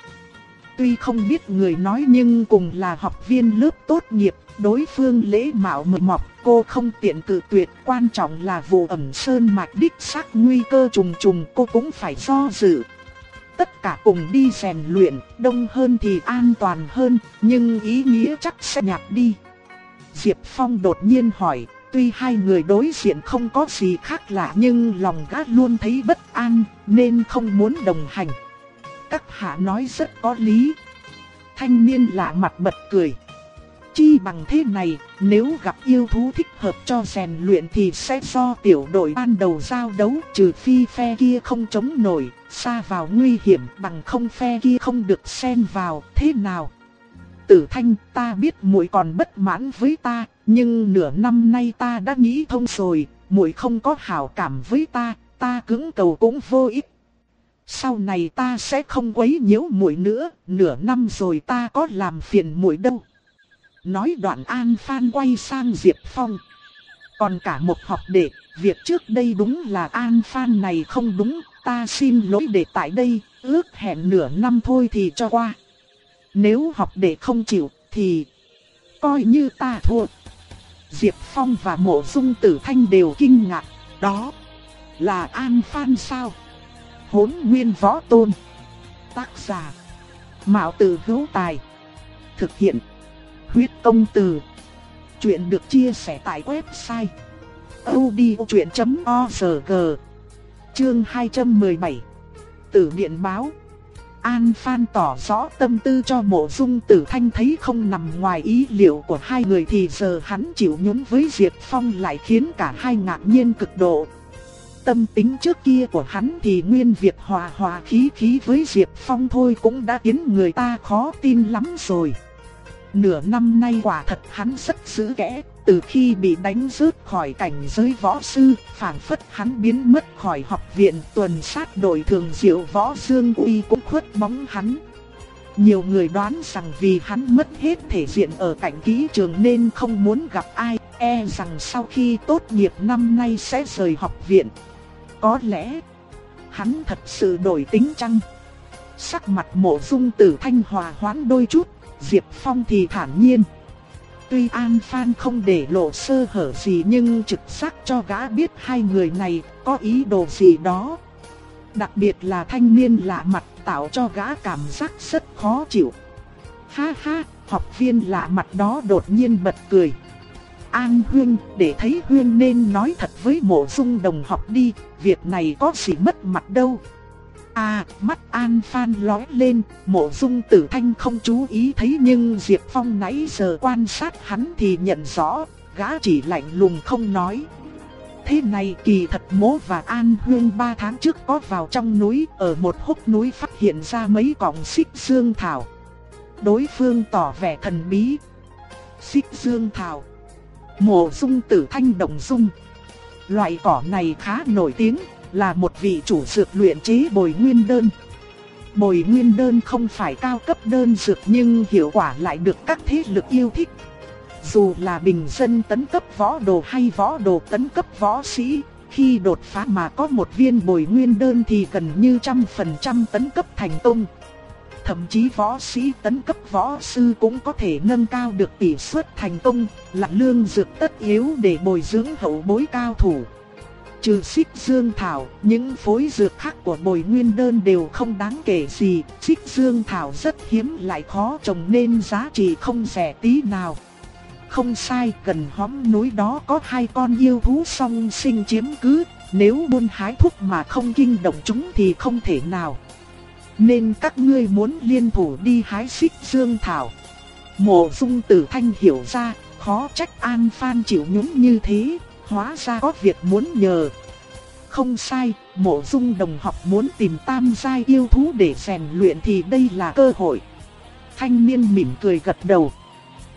Tuy không biết người nói nhưng cùng là học viên lớp tốt nghiệp, đối phương lễ mạo mờ mọc, cô không tiện cự tuyệt. Quan trọng là vụ ẩm sơn mạch đích xác nguy cơ trùng trùng cô cũng phải do dự. Tất cả cùng đi rèn luyện, đông hơn thì an toàn hơn, nhưng ý nghĩa chắc sẽ nhạt đi. Diệp Phong đột nhiên hỏi, Tuy hai người đối diện không có gì khác lạ nhưng lòng gã luôn thấy bất an nên không muốn đồng hành. Các hạ nói rất có lý. Thanh niên lạ mặt bật cười. Chi bằng thế này, nếu gặp yêu thú thích hợp cho rèn luyện thì sẽ do tiểu đội ban đầu giao đấu trừ phi phe kia không chống nổi, xa vào nguy hiểm bằng không phe kia không được xen vào, thế nào? Tử Thanh, ta biết muội còn bất mãn với ta, nhưng nửa năm nay ta đã nghĩ thông rồi, muội không có hảo cảm với ta, ta cứng cầu cũng vô ích. Sau này ta sẽ không quấy nhiễu muội nữa, nửa năm rồi ta có làm phiền muội đâu. Nói đoạn An Phan quay sang Diệp Phong. Còn cả một học đệ, việc trước đây đúng là An Phan này không đúng, ta xin lỗi để tại đây, ước hẹn nửa năm thôi thì cho qua. Nếu học đệ không chịu thì coi như ta thua. Diệp Phong và Mộ Dung Tử Thanh đều kinh ngạc, đó là An Phan sao? Hỗn Nguyên Võ Tôn. Tác giả: Mạo Tử Hữu Tài. Thực hiện: Huyết Công Từ. Chuyện được chia sẻ tại website odchuyện.org. Chương 217. Tử điện báo An Phan tỏ rõ tâm tư cho mộ dung tử thanh thấy không nằm ngoài ý liệu của hai người thì giờ hắn chịu nhún với Diệp Phong lại khiến cả hai ngạc nhiên cực độ. Tâm tính trước kia của hắn thì nguyên việc hòa hòa khí khí với Diệp Phong thôi cũng đã khiến người ta khó tin lắm rồi. Nửa năm nay quả thật hắn rất giữ kẽ, từ khi bị đánh rớt khỏi cảnh giới võ sư, phản phất hắn biến mất khỏi học viện tuần sát đội thường diệu võ dương uy cũng khuất bóng hắn. Nhiều người đoán rằng vì hắn mất hết thể diện ở cảnh ký trường nên không muốn gặp ai, e rằng sau khi tốt nghiệp năm nay sẽ rời học viện. Có lẽ, hắn thật sự đổi tính chăng? Sắc mặt mộ dung tử thanh hòa hoãn đôi chút, Diệp Phong thì thản nhiên. Tuy An Phan không để lộ sơ hở gì nhưng trực giác cho gã biết hai người này có ý đồ gì đó. Đặc biệt là thanh niên lạ mặt tạo cho gã cảm giác rất khó chịu. Ha ha, học viên lạ mặt đó đột nhiên bật cười. An Huyên, để thấy Huyên nên nói thật với mộ dung đồng học đi, việc này có gì mất mặt đâu. À, mắt An Phan lóe lên, mộ dung tử thanh không chú ý thấy nhưng Diệp Phong nãy giờ quan sát hắn thì nhận rõ, gã chỉ lạnh lùng không nói. Thế này kỳ thật mố và An Hương ba tháng trước có vào trong núi ở một hốc núi phát hiện ra mấy cọng xích dương thảo. Đối phương tỏ vẻ thần bí. Xích dương thảo. Mộ dung tử thanh đồng dung. Loại cỏ này khá nổi tiếng, là một vị chủ dược luyện chế bồi nguyên đơn. Bồi nguyên đơn không phải cao cấp đơn dược nhưng hiệu quả lại được các thế lực yêu thích. Dù là bình dân tấn cấp võ đồ hay võ đồ tấn cấp võ sĩ, khi đột phá mà có một viên bồi nguyên đơn thì gần như trăm phần trăm tấn cấp thành công. Thậm chí võ sĩ tấn cấp võ sư cũng có thể nâng cao được tỷ suất thành công, là lương dược tất yếu để bồi dưỡng hậu bối cao thủ. Trừ xích dương thảo, những phối dược khác của bồi nguyên đơn đều không đáng kể gì, xích dương thảo rất hiếm lại khó trồng nên giá trị không rẻ tí nào. Không sai, gần hóm núi đó có hai con yêu thú song sinh chiếm cứ, nếu buôn hái thuốc mà không kinh động chúng thì không thể nào. Nên các ngươi muốn liên thủ đi hái xích dương thảo. Mộ dung tử thanh hiểu ra, khó trách An Phan chịu nhúng như thế, hóa ra có việc muốn nhờ. Không sai, mộ dung đồng học muốn tìm tam giai yêu thú để rèn luyện thì đây là cơ hội. Thanh niên mỉm cười gật đầu.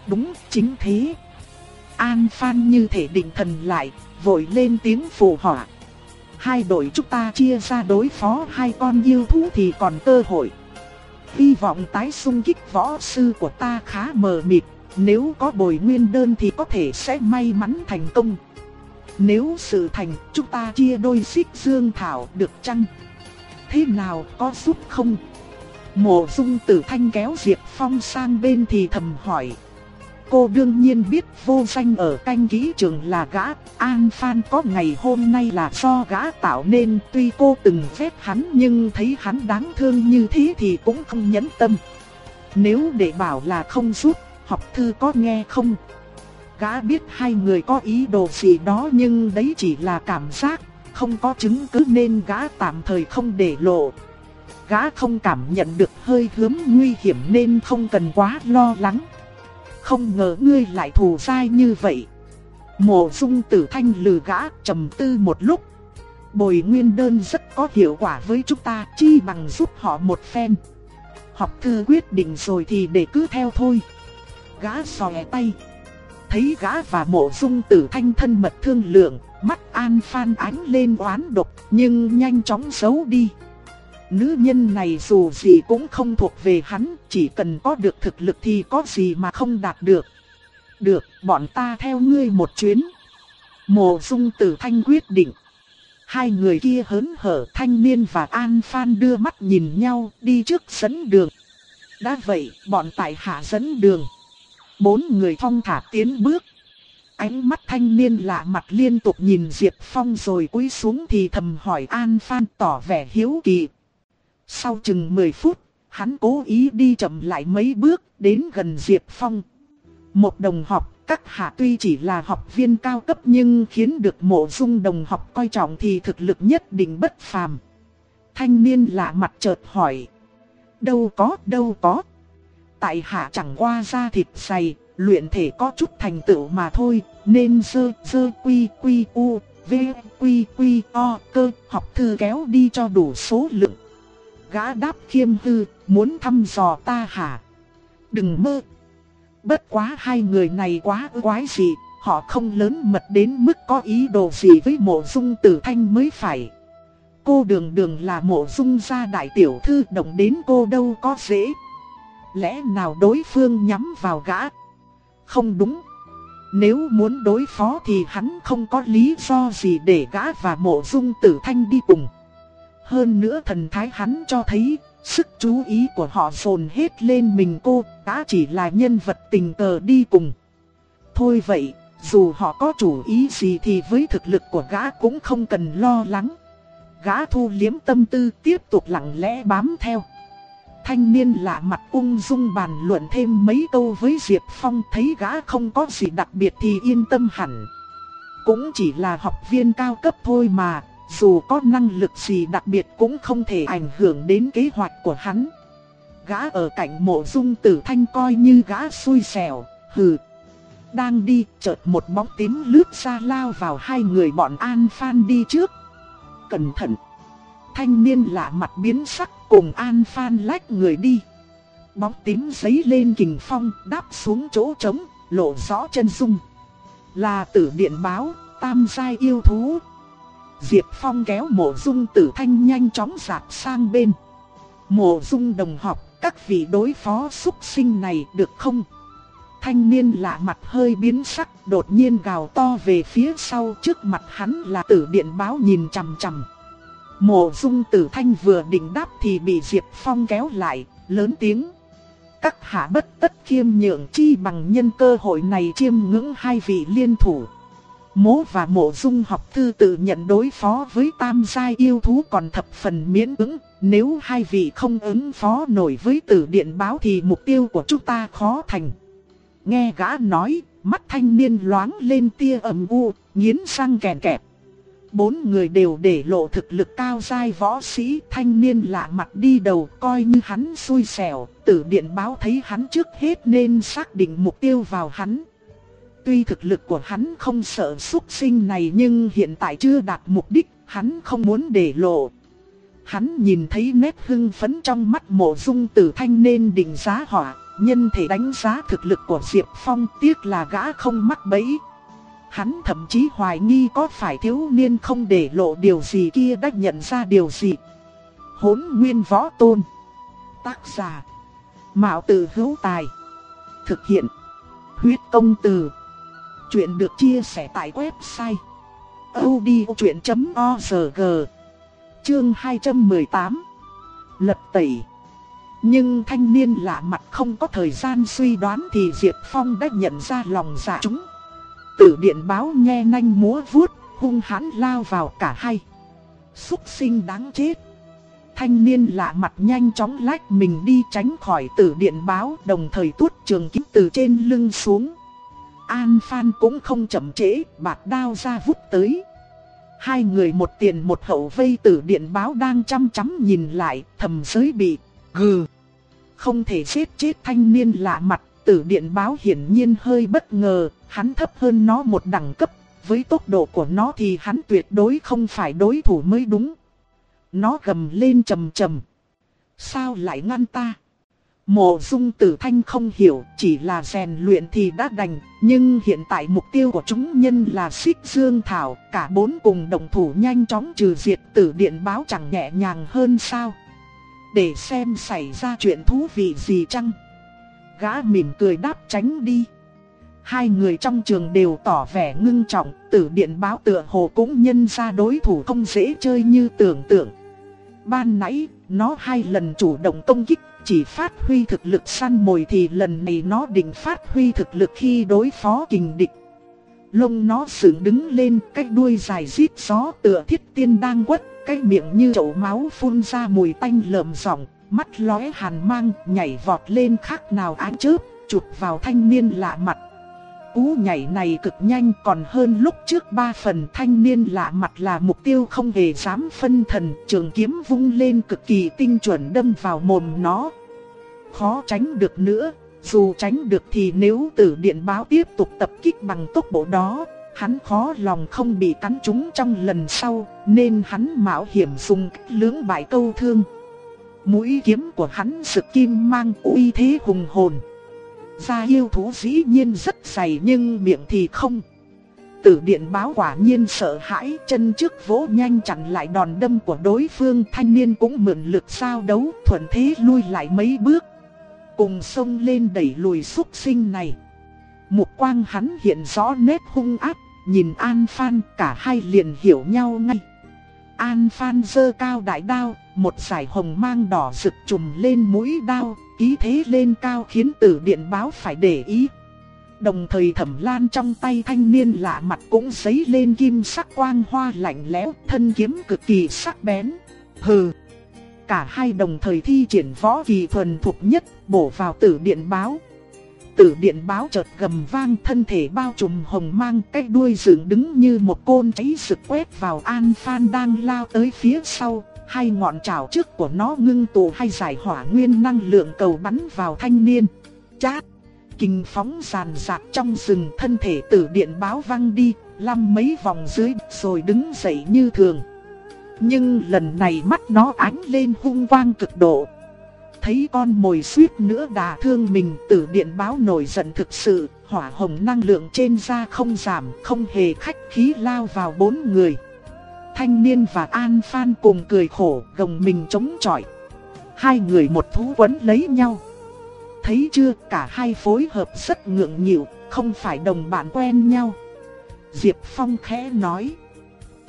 Đúng, chính thế. An Phan như thể định thần lại, vội lên tiếng phù họa. Hai đội chúng ta chia ra đối phó hai con yêu thú thì còn cơ hội. Hy vọng tái xung kích võ sư của ta khá mờ mịt, nếu có bồi nguyên đơn thì có thể sẽ may mắn thành công. Nếu sự thành, chúng ta chia đôi xích dương thảo được chăng? Thế nào, có giúp không? Mộ dung tử thanh kéo Diệp Phong sang bên thì thầm hỏi. Cô đương nhiên biết vô danh ở canh kỹ trường là gã, An Phan có ngày hôm nay là do gã tạo nên tuy cô từng phép hắn nhưng thấy hắn đáng thương như thế thì cũng không nhẫn tâm. Nếu để bảo là không giúp, học thư có nghe không? Gã biết hai người có ý đồ gì đó nhưng đấy chỉ là cảm giác, không có chứng cứ nên gã tạm thời không để lộ. Gã không cảm nhận được hơi hướng nguy hiểm nên không cần quá lo lắng. Không ngờ ngươi lại thù sai như vậy. Mộ dung tử thanh lừ gã trầm tư một lúc. Bồi nguyên đơn rất có hiệu quả với chúng ta chi bằng giúp họ một phen. Học thư quyết định rồi thì để cứ theo thôi. Gã xòe tay thấy gã và mộ dung tử thanh thân mật thương lượng, mắt An Phan ánh lên oán độc, nhưng nhanh chóng giấu đi. Nữ nhân này dù gì cũng không thuộc về hắn, chỉ cần có được thực lực thì có gì mà không đạt được. Được, bọn ta theo ngươi một chuyến. Mộ dung tử thanh quyết định. Hai người kia hớn hở thanh niên và An Phan đưa mắt nhìn nhau đi trước dẫn đường. Đã vậy, bọn tại hạ dẫn đường. Bốn người thong thả tiến bước. Ánh mắt thanh niên lạ mặt liên tục nhìn Diệp Phong rồi cúi xuống thì thầm hỏi An Phan tỏ vẻ hiếu kỳ. Sau chừng 10 phút, hắn cố ý đi chậm lại mấy bước đến gần Diệp Phong. Một đồng học, các hạ tuy chỉ là học viên cao cấp nhưng khiến được mộ dung đồng học coi trọng thì thực lực nhất định bất phàm. Thanh niên lạ mặt chợt hỏi. Đâu có, đâu có tại hạ chẳng qua da thịt dày, luyện thể có chút thành tựu mà thôi, nên dơ dơ quy quy u, v quy quy o cơ, học thư kéo đi cho đủ số lượng. Gã đáp khiêm hư, muốn thăm dò ta hả? Đừng mơ. Bất quá hai người này quá quái gì, họ không lớn mật đến mức có ý đồ gì với mộ dung tử thanh mới phải. Cô đường đường là mộ dung gia đại tiểu thư động đến cô đâu có dễ. Lẽ nào đối phương nhắm vào gã? Không đúng. Nếu muốn đối phó thì hắn không có lý do gì để gã và mộ dung tử thanh đi cùng. Hơn nữa thần thái hắn cho thấy, sức chú ý của họ dồn hết lên mình cô, đã chỉ là nhân vật tình cờ đi cùng. Thôi vậy, dù họ có chủ ý gì thì với thực lực của gã cũng không cần lo lắng. Gã thu liếm tâm tư tiếp tục lặng lẽ bám theo. Thanh niên lạ mặt ung dung bàn luận thêm mấy câu với Diệp Phong thấy gã không có gì đặc biệt thì yên tâm hẳn. Cũng chỉ là học viên cao cấp thôi mà, dù có năng lực gì đặc biệt cũng không thể ảnh hưởng đến kế hoạch của hắn. Gã ở cạnh mộ dung tử thanh coi như gã xui xẻo, hừ. đang đi, chợt một bóng tím lướt ra lao vào hai người bọn An Phan đi trước. Cẩn thận! Thanh niên lạ mặt biến sắc cùng An Phan lách người đi. Bóng tím giấy lên kình phong đáp xuống chỗ trống, lộ rõ chân dung. Là tử điện báo, tam giai yêu thú. Diệp Phong kéo mộ dung tử thanh nhanh chóng dạt sang bên. Mộ dung đồng học, các vị đối phó xúc sinh này được không? Thanh niên lạ mặt hơi biến sắc, đột nhiên gào to về phía sau trước mặt hắn là tử điện báo nhìn chằm chằm. Mộ dung tử thanh vừa định đáp thì bị Diệp Phong kéo lại, lớn tiếng. Các hạ bất tất khiêm nhượng chi bằng nhân cơ hội này chiêm ngưỡng hai vị liên thủ. Mố và mộ dung học thư tự nhận đối phó với tam giai yêu thú còn thập phần miễn ứng. Nếu hai vị không ứng phó nổi với tử điện báo thì mục tiêu của chúng ta khó thành. Nghe gã nói, mắt thanh niên loáng lên tia ầm u, nghiến răng kèn kẹp. Bốn người đều để lộ thực lực cao dai võ sĩ thanh niên lạ mặt đi đầu coi như hắn xui xẻo, tử điện báo thấy hắn trước hết nên xác định mục tiêu vào hắn. Tuy thực lực của hắn không sợ xuất sinh này nhưng hiện tại chưa đạt mục đích, hắn không muốn để lộ. Hắn nhìn thấy nét hưng phấn trong mắt mộ dung tử thanh nên định giá hỏa, nhân thể đánh giá thực lực của Diệp Phong tiếc là gã không mắc bẫy. Hắn thậm chí hoài nghi có phải thiếu niên không để lộ điều gì kia đã nhận ra điều gì. Hốn nguyên võ tôn. Tác giả. Mạo tử hữu tài. Thực hiện. Huyết công từ. Chuyện được chia sẻ tại website. odchuyện.org Chương 218 Lật tẩy Nhưng thanh niên lạ mặt không có thời gian suy đoán thì Diệp Phong đã nhận ra lòng dạ chúng Tử điện báo nghe nanh múa vuốt, hung hãn lao vào cả hai. Xúc sinh đáng chết. Thanh niên lạ mặt nhanh chóng lách mình đi tránh khỏi tử điện báo đồng thời tuốt trường kiếm từ trên lưng xuống. An Phan cũng không chậm trễ, bạc đao ra vút tới. Hai người một tiền một hậu vây tử điện báo đang chăm chăm nhìn lại, thầm giới bị, gừ. Không thể giết chết thanh niên lạ mặt, tử điện báo hiển nhiên hơi bất ngờ, hắn thấp hơn nó một đẳng cấp, với tốc độ của nó thì hắn tuyệt đối không phải đối thủ mới đúng. Nó gầm lên trầm trầm. Sao lại ngăn ta? Mộ dung tử thanh không hiểu, chỉ là rèn luyện thì đã đành, nhưng hiện tại mục tiêu của chúng nhân là xích dương thảo, cả bốn cùng đồng thủ nhanh chóng trừ diệt tử điện báo chẳng nhẹ nhàng hơn sao. Để xem xảy ra chuyện thú vị gì chăng? Gã mỉm cười đáp tránh đi. Hai người trong trường đều tỏ vẻ ngưng trọng, tử điện báo tựa hồ cũng nhân ra đối thủ không dễ chơi như tưởng tượng. Ban nãy, nó hai lần chủ động công kích, chỉ phát huy thực lực săn mồi thì lần này nó định phát huy thực lực khi đối phó kình địch. Lông nó dựng đứng lên, cái đuôi dài rít gió tựa thiết tiên đang quất, cái miệng như chậu máu phun ra mùi tanh lợm giọng, mắt lóe hàn mang, nhảy vọt lên khác nào ánh chớp, chụp vào thanh niên lạ mặt. Cú nhảy này cực nhanh còn hơn lúc trước ba phần thanh niên lạ mặt là mục tiêu không hề dám phân thần, trường kiếm vung lên cực kỳ tinh chuẩn đâm vào mồm nó. Khó tránh được nữa, dù tránh được thì nếu tử điện báo tiếp tục tập kích bằng tốc độ đó, hắn khó lòng không bị cắn trúng trong lần sau, nên hắn mạo hiểm dùng cách lưỡng bại câu thương. Mũi kiếm của hắn sực kim mang uy thế hùng hồn ra yêu thú dĩ nhiên rất dày nhưng miệng thì không. Tử điện báo quả nhiên sợ hãi chân trước vỗ nhanh chặn lại đòn đâm của đối phương thanh niên cũng mượn lực sao đấu thuận thế lui lại mấy bước. Cùng sông lên đẩy lùi xúc sinh này. Mục quang hắn hiện rõ nét hung ác, nhìn An Phan cả hai liền hiểu nhau ngay. An Phan giơ cao đại đao, một giải hồng mang đỏ rực trùm lên mũi đao, khí thế lên cao khiến tử điện báo phải để ý. Đồng thời thẩm lan trong tay thanh niên lạ mặt cũng giấy lên kim sắc quang hoa lạnh lẽo, thân kiếm cực kỳ sắc bén. Hừ! Cả hai đồng thời thi triển võ kỳ thuần thục nhất, bổ vào tử điện báo. Tử điện báo chợt gầm vang thân thể bao trùm hồng mang cái đuôi dựng đứng như một côn cháy sực quét vào An Phan đang lao tới phía sau, Hai ngọn trảo trước của nó ngưng tụ hay giải hỏa nguyên năng lượng cầu bắn vào thanh niên. Chát! kình phóng sàn sạc trong rừng thân thể tử điện báo văng đi, lăm mấy vòng dưới rồi đứng dậy như thường. Nhưng lần này mắt nó ánh lên hung quang cực độ. Thấy con mồi suýt nữa đà thương mình tử điện báo nổi giận thực sự, hỏa hồng năng lượng trên da không giảm, không hề khách khí lao vào bốn người. Thanh niên và An Phan cùng cười khổ, gồng mình chống chọi. Hai người một thú quấn lấy nhau. Thấy chưa, cả hai phối hợp rất ngượng nghịu, không phải đồng bạn quen nhau. Diệp Phong khẽ nói.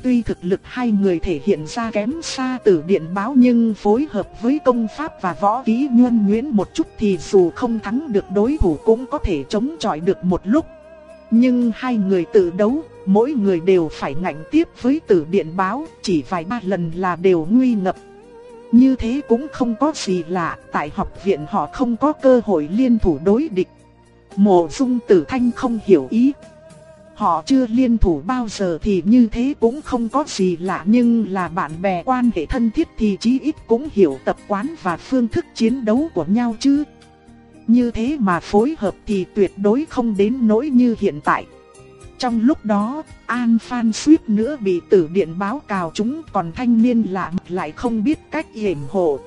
Tuy thực lực hai người thể hiện ra kém xa từ điện báo nhưng phối hợp với công pháp và võ kỹ nhuân nhuyễn một chút thì dù không thắng được đối thủ cũng có thể chống chọi được một lúc. Nhưng hai người tự đấu, mỗi người đều phải ngạnh tiếp với tử điện báo, chỉ vài ba lần là đều nguy ngập. Như thế cũng không có gì lạ, tại học viện họ không có cơ hội liên thủ đối địch. Mộ dung tử thanh không hiểu ý, Họ chưa liên thủ bao giờ thì như thế cũng không có gì lạ nhưng là bạn bè quan hệ thân thiết thì chí ít cũng hiểu tập quán và phương thức chiến đấu của nhau chứ. Như thế mà phối hợp thì tuyệt đối không đến nỗi như hiện tại. Trong lúc đó, An Phan suýt nữa bị tử điện báo cào chúng còn thanh niên lạ lại không biết cách yểm hộ.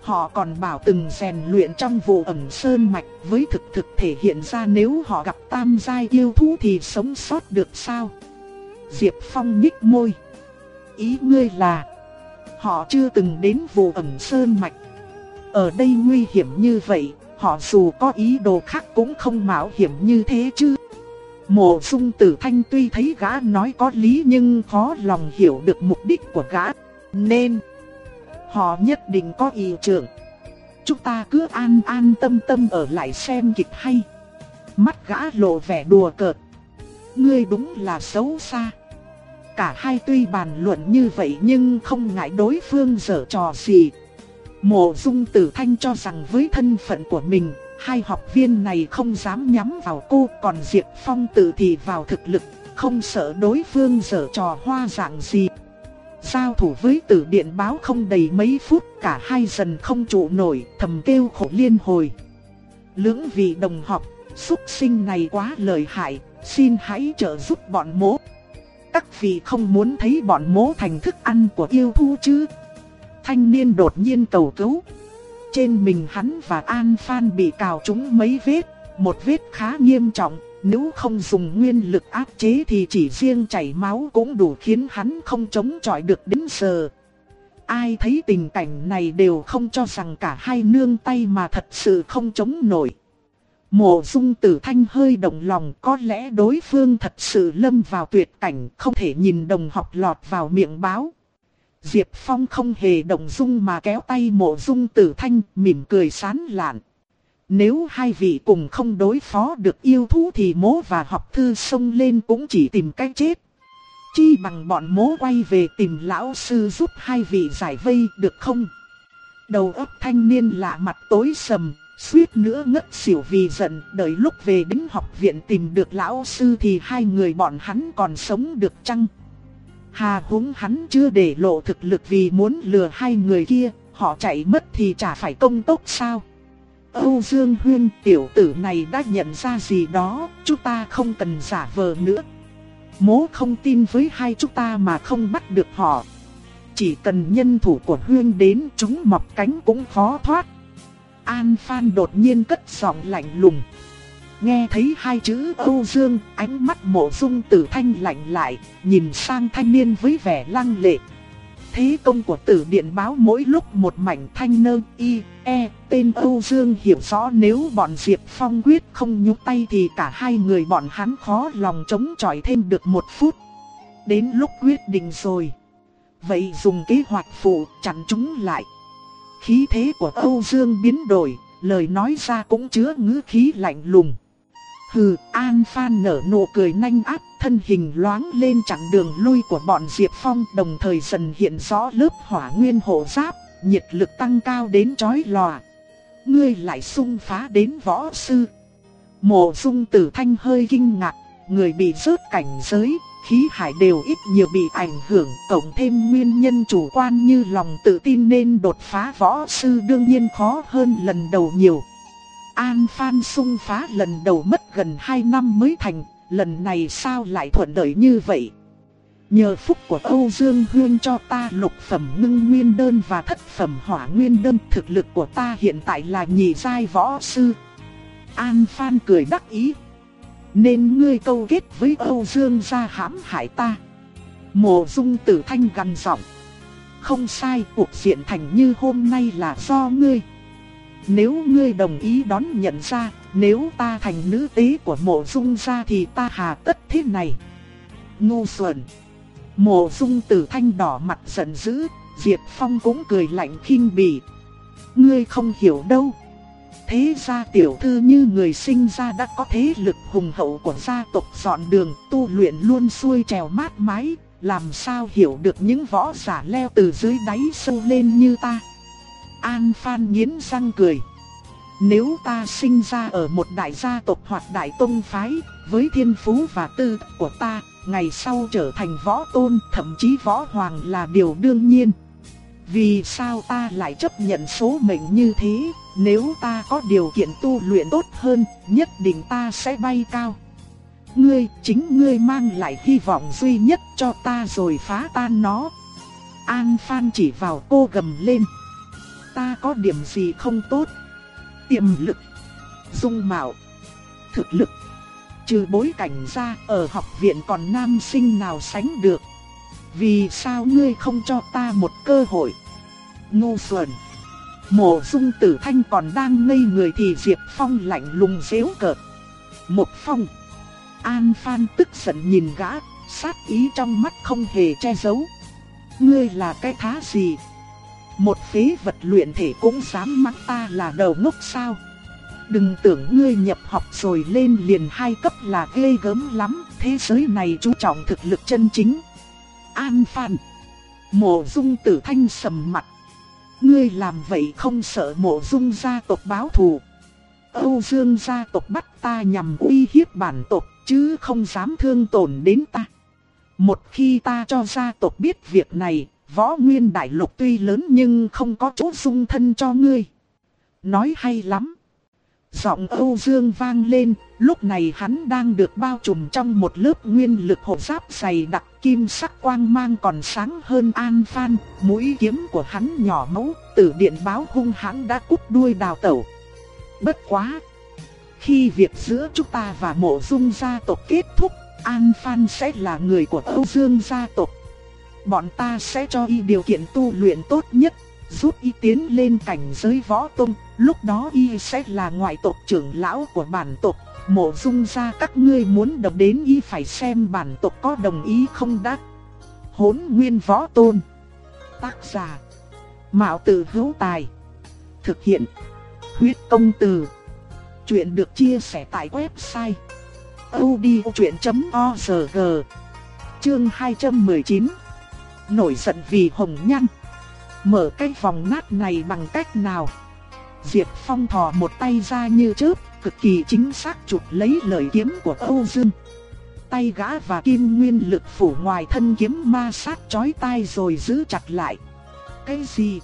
Họ còn bảo từng rèn luyện trong vụ ẩn sơn mạch với thực thực thể hiện ra nếu họ gặp tam giai yêu thú thì sống sót được sao. Diệp Phong nhích môi. Ý ngươi là họ chưa từng đến vụ ẩn sơn mạch. Ở đây nguy hiểm như vậy, họ dù có ý đồ khác cũng không mạo hiểm như thế chứ. Mộ dung tử thanh tuy thấy gã nói có lý nhưng khó lòng hiểu được mục đích của gã. Nên... Họ nhất định có ý trưởng. Chúng ta cứ an an tâm tâm ở lại xem kịch hay. Mắt gã lộ vẻ đùa cợt. Ngươi đúng là xấu xa. Cả hai tuy bàn luận như vậy nhưng không ngại đối phương dở trò gì. Mộ dung tử thanh cho rằng với thân phận của mình, hai học viên này không dám nhắm vào cô còn Diệp Phong tự thì vào thực lực, không sợ đối phương dở trò hoa dạng gì. Giao thủ với tử điện báo không đầy mấy phút cả hai dần không trụ nổi thầm kêu khổ liên hồi. Lưỡng vị đồng học, xuất sinh này quá lợi hại, xin hãy trợ giúp bọn mố. Các vị không muốn thấy bọn mố thành thức ăn của yêu thú chứ. Thanh niên đột nhiên cầu cứu. Trên mình hắn và An Phan bị cào trúng mấy vết, một vết khá nghiêm trọng, nếu không dùng nguyên lực áp chế thì chỉ riêng chảy máu cũng đủ khiến hắn không chống chọi được đến giờ. Ai thấy tình cảnh này đều không cho rằng cả hai nương tay mà thật sự không chống nổi. Mộ dung tử thanh hơi động lòng có lẽ đối phương thật sự lâm vào tuyệt cảnh không thể nhìn đồng học lọt vào miệng báo. Diệp Phong không hề động dung mà kéo tay mộ dung tử thanh mỉm cười sán lạn. Nếu hai vị cùng không đối phó được yêu thú thì mố và học thư xông lên cũng chỉ tìm cách chết. Chi bằng bọn mố quay về tìm lão sư giúp hai vị giải vây được không? Đầu óc thanh niên lạ mặt tối sầm, suýt nữa ngất xỉu vì giận, đợi lúc về đến học viện tìm được lão sư thì hai người bọn hắn còn sống được chăng? Hà húng hắn chưa để lộ thực lực vì muốn lừa hai người kia, họ chạy mất thì chả phải công tốt sao? Âu Dương Huyên tiểu tử này đã nhận ra gì đó, chúng ta không cần giả vờ nữa. Mố không tin với hai chúng ta mà không bắt được họ. Chỉ cần nhân thủ của Huyên đến chúng mọc cánh cũng khó thoát. An Phan đột nhiên cất giọng lạnh lùng. Nghe thấy hai chữ Âu Dương, ánh mắt mộ dung tử thanh lạnh lại, nhìn sang thanh niên với vẻ lăng lệ. Thế công của tử điện báo mỗi lúc một mảnh thanh nơ y, e, tên Âu Dương hiểu rõ nếu bọn Diệp Phong quyết không nhúc tay thì cả hai người bọn hắn khó lòng chống chọi thêm được một phút. Đến lúc quyết định rồi. Vậy dùng kế hoạch phụ chặn chúng lại. Khí thế của Âu Dương biến đổi, lời nói ra cũng chứa ngữ khí lạnh lùng. Hừ, An Phan nở nụ cười nhanh áp, thân hình loáng lên chặn đường lui của bọn Diệp Phong đồng thời dần hiện rõ lớp hỏa nguyên hộ giáp, nhiệt lực tăng cao đến chói lòa. Ngươi lại xung phá đến võ sư. Mộ dung tử thanh hơi kinh ngạc, người bị rớt cảnh giới, khí hải đều ít nhiều bị ảnh hưởng, cộng thêm nguyên nhân chủ quan như lòng tự tin nên đột phá võ sư đương nhiên khó hơn lần đầu nhiều. An Phan sung phá lần đầu mất gần 2 năm mới thành, lần này sao lại thuận lợi như vậy? Nhờ phúc của Âu Dương Hương cho ta lục phẩm ngưng nguyên đơn và thất phẩm hỏa nguyên đơn thực lực của ta hiện tại là nhị giai võ sư. An Phan cười đắc ý. Nên ngươi câu kết với Âu Dương ra hãm hại ta. Mộ dung tử thanh gằn giọng. Không sai, cuộc diện thành như hôm nay là do ngươi. Nếu ngươi đồng ý đón nhận ra, nếu ta thành nữ tế của mộ dung ra thì ta hà tất thế này. Ngu xuẩn. Mộ dung tử thanh đỏ mặt giận dữ, Diệp Phong cũng cười lạnh khinh bỉ. Ngươi không hiểu đâu. Thế gia tiểu thư như người sinh ra đã có thế lực hùng hậu của gia tộc dọn đường tu luyện luôn xuôi trèo mát mái, làm sao hiểu được những võ giả leo từ dưới đáy sâu lên như ta. An Phan nghiến răng cười. Nếu ta sinh ra ở một đại gia tộc hoặc đại tông phái, với thiên phú và tư của ta, ngày sau trở thành võ tôn, thậm chí võ hoàng là điều đương nhiên. Vì sao ta lại chấp nhận số mệnh như thế, nếu ta có điều kiện tu luyện tốt hơn, nhất định ta sẽ bay cao. Ngươi, chính ngươi mang lại hy vọng duy nhất cho ta rồi phá tan nó. An Phan chỉ vào cô gầm lên. Ta có điểm gì không tốt? Tiềm lực, dung mạo, thực lực. Trừ bối cảnh ra, ở học viện còn nam sinh nào sánh được. Vì sao ngươi không cho ta một cơ hội? Ngu xuẩn. Mộ dung tử thanh còn đang ngây người thì Diệp Phong lạnh lùng dễu cợt. Một phong. An Phan tức giận nhìn gã, sát ý trong mắt không hề che giấu. Ngươi là cái thá gì? Một phế vật luyện thể cũng dám mắng ta là đầu ngốc sao? Đừng tưởng ngươi nhập học rồi lên liền hai cấp là ghê gớm lắm, thế giới này chú trọng thực lực chân chính. An Phan Mộ dung tử thanh sầm mặt Ngươi làm vậy không sợ mộ dung gia tộc báo thù. Âu Dương gia tộc bắt ta nhằm uy hiếp bản tộc chứ không dám thương tổn đến ta. Một khi ta cho gia tộc biết việc này, võ nguyên đại lục tuy lớn nhưng không có chỗ dung thân cho ngươi. Nói hay lắm. Giọng Âu Dương vang lên, lúc này hắn đang được bao trùm trong một lớp nguyên lực hộ giáp dày đặc kim sắc quang mang còn sáng hơn An Phan, mũi kiếm của hắn nhỏ máu, tử điện báo hung hãn đã cúp đuôi đào tẩu. Bất quá! Khi việc giữa chúng ta và mộ dung gia tộc kết thúc, An Phan sẽ là người của Âu Dương gia tộc. Bọn ta sẽ cho y điều kiện tu luyện tốt nhất, giúp y tiến lên cảnh giới võ tông, lúc đó y sẽ là ngoại tộc trưởng lão của bản tộc. Mộ dung ra các ngươi muốn đập đến y phải xem bản tộc có đồng ý không đắc. Hốn nguyên võ tôn. Tác giả. Mạo tử hữu tài. Thực hiện. Huyết công từ. Chuyện được chia sẻ tại website. odchuyện.org Chương 219 Nổi giận vì hồng nhăn Mở cái vòng nát này bằng cách nào? Diệp Phong thò một tay ra như chớp, cực kỳ chính xác chụp lấy lời kiếm của Âu Dương. Tay gã và kim nguyên lực phủ ngoài thân kiếm ma sát chói tai rồi giữ chặt lại. Cái gì?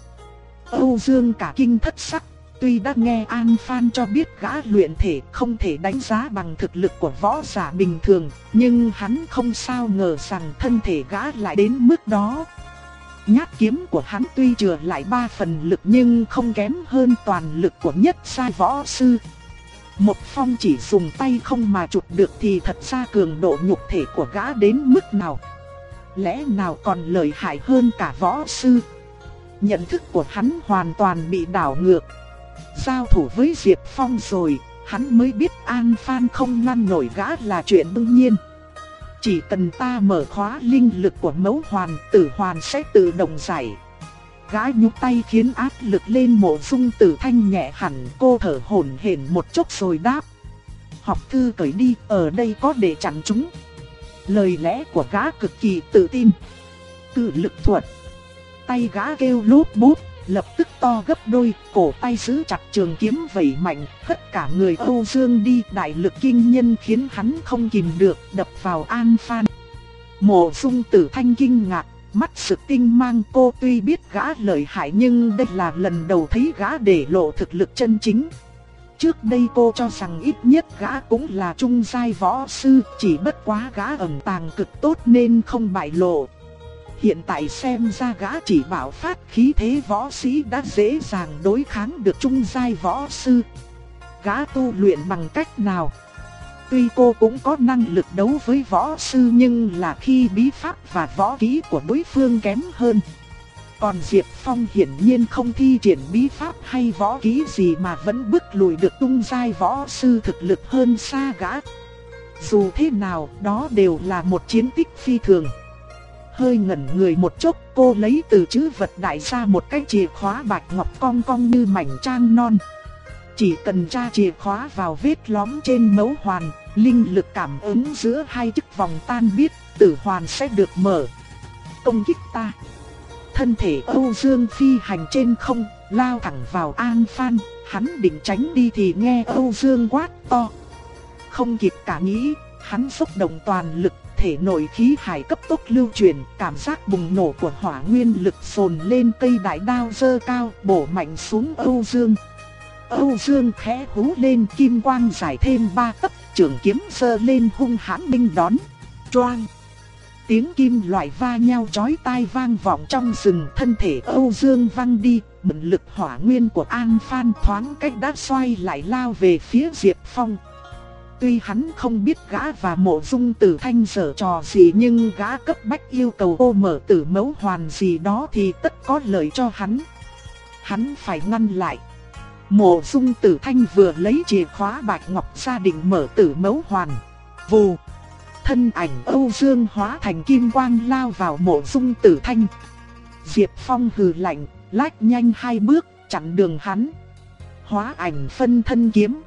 Âu Dương cả kinh thất sắc, tuy đã nghe An Phan cho biết gã luyện thể không thể đánh giá bằng thực lực của võ giả bình thường, nhưng hắn không sao ngờ rằng thân thể gã lại đến mức đó. Nhát kiếm của hắn tuy trừ lại ba phần lực nhưng không kém hơn toàn lực của nhất sai võ sư. Một phong chỉ dùng tay không mà chụp được thì thật ra cường độ nhục thể của gã đến mức nào. Lẽ nào còn lợi hại hơn cả võ sư. Nhận thức của hắn hoàn toàn bị đảo ngược. Giao thủ với Diệp Phong rồi, hắn mới biết An Phan không ngăn nổi gã là chuyện đương nhiên. Chỉ cần ta mở khóa linh lực của mẫu hoàn, tử hoàn sẽ tự động giải. gã nhúc tay khiến áp lực lên mộ dung tử thanh nhẹ hẳn cô thở hổn hển một chút rồi đáp. Học thư cởi đi, ở đây có để chặn chúng. Lời lẽ của gã cực kỳ tự tin. Tự lực thuật. Tay gã kêu lốt bút, lập tức to gấp đôi, cổ tay giữ chặt trường kiếm vẩy mạnh, hất cả người Âu Dương đi, đại lực kinh nhân khiến hắn không kìm được, đập vào An Phan. Mộ Dung Tử Thanh kinh ngạc, mắt sực tinh mang cô tuy biết gã lợi hại nhưng đây là lần đầu thấy gã để lộ thực lực chân chính. Trước đây cô cho rằng ít nhất gã cũng là trung giai võ sư, chỉ bất quá gã ẩn tàng cực tốt nên không bại lộ. Hiện tại xem ra gã chỉ bảo phát khí thế võ sĩ đã dễ dàng đối kháng được trung giai võ sư. Gã tu luyện bằng cách nào? Tuy cô cũng có năng lực đấu với võ sư nhưng là khi bí pháp và võ kỹ của đối phương kém hơn. Còn Diệp Phong hiển nhiên không thi triển bí pháp hay võ kỹ gì mà vẫn bước lùi được tung giai võ sư thực lực hơn xa gã. Dù thế nào, đó đều là một chiến tích phi thường. Hơi ngẩn người một chút, cô lấy từ chữ vật đại ra một cái chìa khóa bạch ngọc cong cong như mảnh trang non. Chỉ cần tra chìa khóa vào vết lõm trên mấu hoàn, linh lực cảm ứng giữa hai chiếc vòng tan biết, tử hoàn sẽ được mở. Công kích ta. Thân thể Âu Dương phi hành trên không, lao thẳng vào An Phan, hắn định tránh đi thì nghe Âu Dương quát to. Không kịp cả nghĩ, hắn xúc động toàn lực, thể nội khí hải cấp tốc lưu truyền, cảm giác bùng nổ của hỏa nguyên lực phồn lên cây đại đao dơ cao, bổ mạnh xuống Âu Dương. Âu Dương khẽ hú lên kim quang giải thêm ba tấc, trường kiếm sơ lên hung hãn binh đón. Choang! Tiếng kim loại va nhau chói tai vang vọng trong rừng thân thể Âu Dương văng đi, mượn lực hỏa nguyên của An Phan thoáng cách đã xoay lại lao về phía Diệp Phong. Tuy hắn không biết gã và mộ dung tử thanh sở trò gì nhưng gã cấp bách yêu cầu ô mở tử mẫu hoàn gì đó thì tất có lợi cho hắn. Hắn phải ngăn lại. Mộ dung tử thanh vừa lấy chìa khóa bạch ngọc ra định mở tử mẫu hoàn. Vù! Thân ảnh Âu Dương hóa thành kim quang lao vào mộ dung tử thanh. Diệp Phong hừ lạnh, lách nhanh hai bước, chặn đường hắn. Hóa ảnh phân thân kiếm.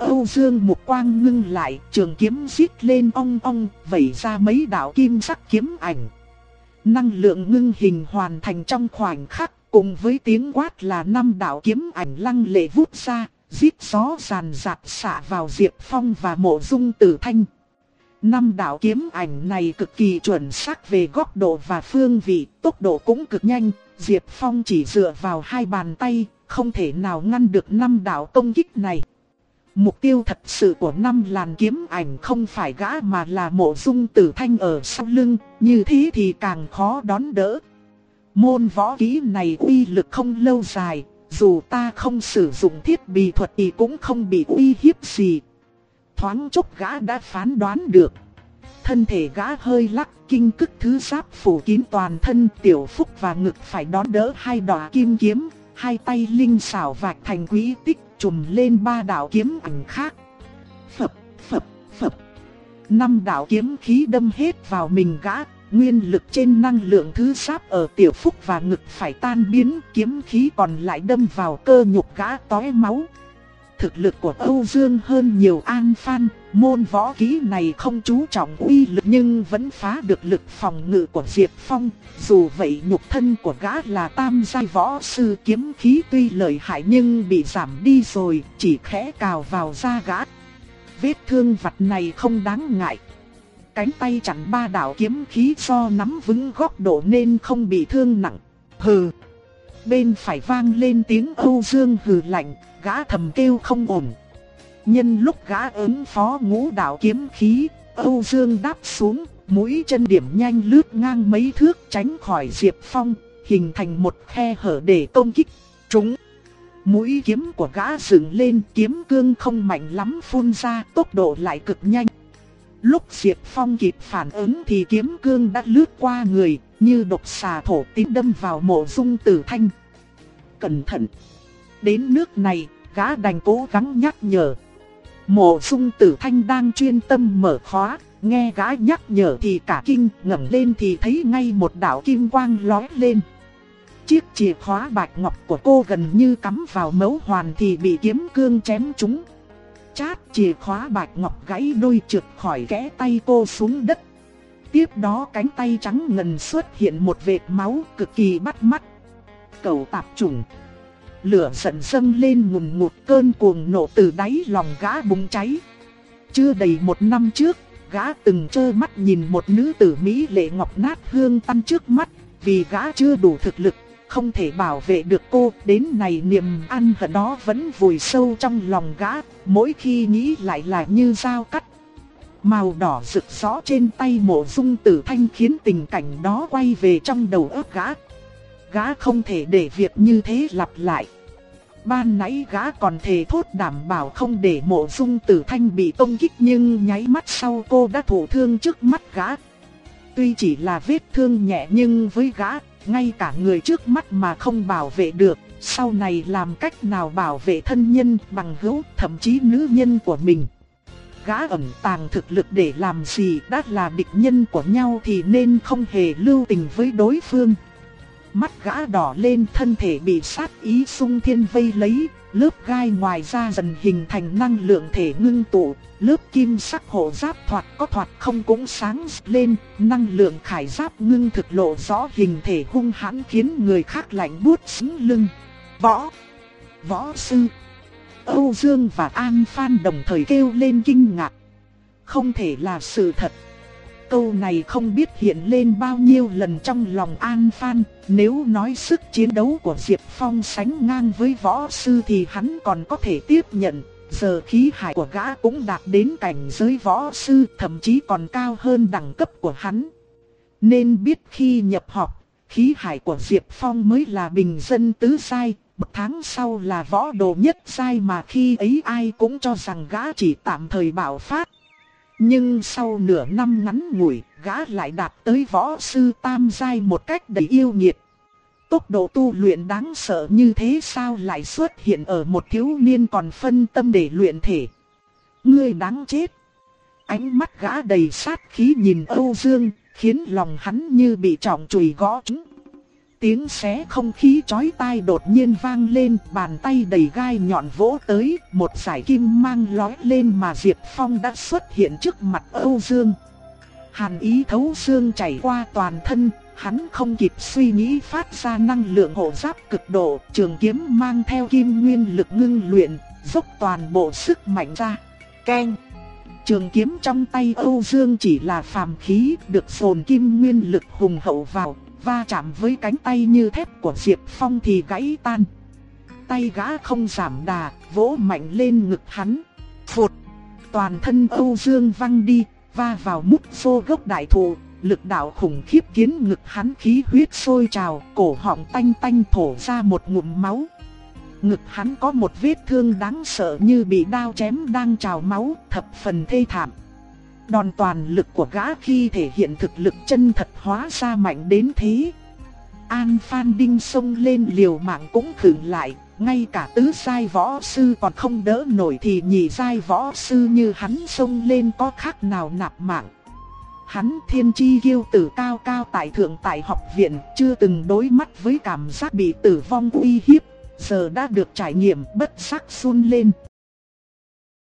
Âu Dương một quang ngưng lại, trường kiếm giết lên ong ong, vẩy ra mấy đạo kim sắc kiếm ảnh. Năng lượng ngưng hình hoàn thành trong khoảnh khắc, cùng với tiếng quát là năm đạo kiếm ảnh lăng lệ vút ra, giết gió ràn rạt xạ vào Diệp Phong và mộ dung tử thanh. Năm đạo kiếm ảnh này cực kỳ chuẩn xác về góc độ và phương vị, tốc độ cũng cực nhanh, Diệp Phong chỉ dựa vào hai bàn tay, không thể nào ngăn được năm đạo công kích này. Mục tiêu thật sự của năm làn kiếm ảnh không phải gã mà là mộ dung tử thanh ở sau lưng, như thế thì càng khó đón đỡ. Môn võ kỹ này uy lực không lâu dài, dù ta không sử dụng thiết bị thuật thì cũng không bị uy hiếp gì. Thoáng chốc gã đã phán đoán được. Thân thể gã hơi lắc kinh cức thứ giáp phủ kín toàn thân tiểu phúc và ngực phải đón đỡ hai đỏ kim kiếm, hai tay linh xảo vạch thành quý tích trùm lên ba đạo kiếm ảnh khác. Phập, phập, phập. Năm đạo kiếm khí đâm hết vào mình gã, nguyên lực trên năng lượng thứ giáp ở tiểu phúc và ngực phải tan biến, kiếm khí còn lại đâm vào cơ nhục gã tóe máu. Thực lực của Âu Dương hơn nhiều An Phan, môn võ kỹ này không chú trọng uy lực nhưng vẫn phá được lực phòng ngự của Diệp Phong. Dù vậy nhục thân của gã là tam giai võ sư kiếm khí tuy lợi hại nhưng bị giảm đi rồi, chỉ khẽ cào vào da gã. Vết thương vặt này không đáng ngại. Cánh tay chặn ba đạo kiếm khí do nắm vững góc độ nên không bị thương nặng. Hừ. Bên phải vang lên tiếng Âu Dương hừ lạnh, gã thầm kêu không ổn. Nhân lúc gã ứng phó ngũ đạo kiếm khí, Âu Dương đáp xuống, mũi chân điểm nhanh lướt ngang mấy thước tránh khỏi Diệp Phong, hình thành một khe hở để công kích. Trúng! Mũi kiếm của gã dựng lên kiếm cương không mạnh lắm phun ra tốc độ lại cực nhanh. Lúc Diệp Phong kịp phản ứng thì kiếm cương đã lướt qua người, như độc xà thổ tín đâm vào mộ dung tử thanh. Cẩn thận! Đến nước này, gã đành cố gắng nhắc nhở. Mộ dung tử thanh đang chuyên tâm mở khóa, nghe gã nhắc nhở thì cả kinh ngẩng lên thì thấy ngay một đạo kim quang lóe lên. Chiếc chìa khóa bạch ngọc của cô gần như cắm vào mấu hoàn thì bị kiếm cương chém trúng. Chát chìa khóa bạch ngọc gãy đôi trượt khỏi kẽ tay cô xuống đất. Tiếp đó cánh tay trắng ngần xuất hiện một vệt máu cực kỳ bắt mắt. Cầu tạp trùng lửa giận dâng lên ngùn ngụt cơn cuồng nộ từ đáy lòng gã bùng cháy. Chưa đầy một năm trước, gã từng trơ mắt nhìn một nữ tử Mỹ lệ ngọc nát hương tan trước mắt, vì gã chưa đủ thực lực, không thể bảo vệ được cô, đến này niềm ăn hận đó vẫn vùi sâu trong lòng gã, mỗi khi nghĩ lại là như dao cắt. Màu đỏ rực rõ trên tay mộ dung tử thanh khiến tình cảnh đó quay về trong đầu óc gã. Gã không thể để việc như thế lặp lại. Ban nãy gã còn thề thốt đảm bảo không để mộ dung tử thanh bị công kích nhưng nháy mắt sau cô đã thụ thương trước mắt gã. Tuy chỉ là vết thương nhẹ nhưng với gã, ngay cả người trước mắt mà không bảo vệ được, sau này làm cách nào bảo vệ thân nhân bằng hữu thậm chí nữ nhân của mình. Gã ẩn tàng thực lực để làm gì đã là địch nhân của nhau thì nên không hề lưu tình với đối phương. Mắt gã đỏ lên thân thể bị sát ý sung thiên vây lấy, lớp gai ngoài ra dần hình thành năng lượng thể ngưng tụ, lớp kim sắc hộ giáp thoạt có thoạt không cũng sáng lên, năng lượng khải giáp ngưng thực lộ rõ hình thể hung hãn khiến người khác lạnh buốt sống lưng. Võ! Võ sư! Âu Dương và An Phan đồng thời kêu lên kinh ngạc. Không thể là sự thật câu này không biết hiện lên bao nhiêu lần trong lòng An Phan, nếu nói sức chiến đấu của Diệp Phong sánh ngang với võ sư thì hắn còn có thể tiếp nhận, giờ khí hải của gã cũng đạt đến cảnh giới võ sư, thậm chí còn cao hơn đẳng cấp của hắn. Nên biết khi nhập học, khí hải của Diệp Phong mới là bình dân tứ sai, bậc tháng sau là võ đồ nhất sai mà khi ấy ai cũng cho rằng gã chỉ tạm thời bảo phát. Nhưng sau nửa năm ngắn ngủi, gã lại đạt tới võ sư tam giai một cách đầy yêu nghiệt. Tốc độ tu luyện đáng sợ như thế sao lại xuất hiện ở một thiếu niên còn phân tâm để luyện thể. Ngươi đáng chết. Ánh mắt gã đầy sát khí nhìn Âu Dương, khiến lòng hắn như bị trọng chùy gõ trúng. Tiếng xé không khí chói tai đột nhiên vang lên, bàn tay đầy gai nhọn vỗ tới, một sải kim mang lói lên mà Diệp Phong đã xuất hiện trước mặt Âu Dương. Hàn ý thấu xương chảy qua toàn thân, hắn không kịp suy nghĩ phát ra năng lượng hộ giáp cực độ, trường kiếm mang theo kim nguyên lực ngưng luyện, dốc toàn bộ sức mạnh ra. Keng! Trường kiếm trong tay Âu Dương chỉ là phàm khí, được dồn kim nguyên lực hùng hậu vào, va chạm với cánh tay như thép của Diệp Phong thì gãy tan. Tay gã không giảm đà, vỗ mạnh lên ngực hắn. Phụt! Toàn thân Âu Dương văng đi, va vào mút xô gốc đại thụ, lực đạo khủng khiếp khiến ngực hắn khí huyết sôi trào, cổ họng tanh tanh thổ ra một ngụm máu. Ngực hắn có một vết thương đáng sợ như bị đao chém đang trào máu, thập phần thê thảm. Đòn toàn lực của gã khi thể hiện thực lực chân thật hóa ra mạnh đến thế. An Phan Đinh xông lên liều mạng cũng khựng lại, ngay cả tứ sai võ sư còn không đỡ nổi thì nhị sai võ sư như hắn xông lên có khác nào nạp mạng. Hắn thiên chi kiêu tử cao cao tại thượng tại học viện chưa từng đối mắt với cảm giác bị tử vong uy hiếp, giờ đã được trải nghiệm bất sắc run lên.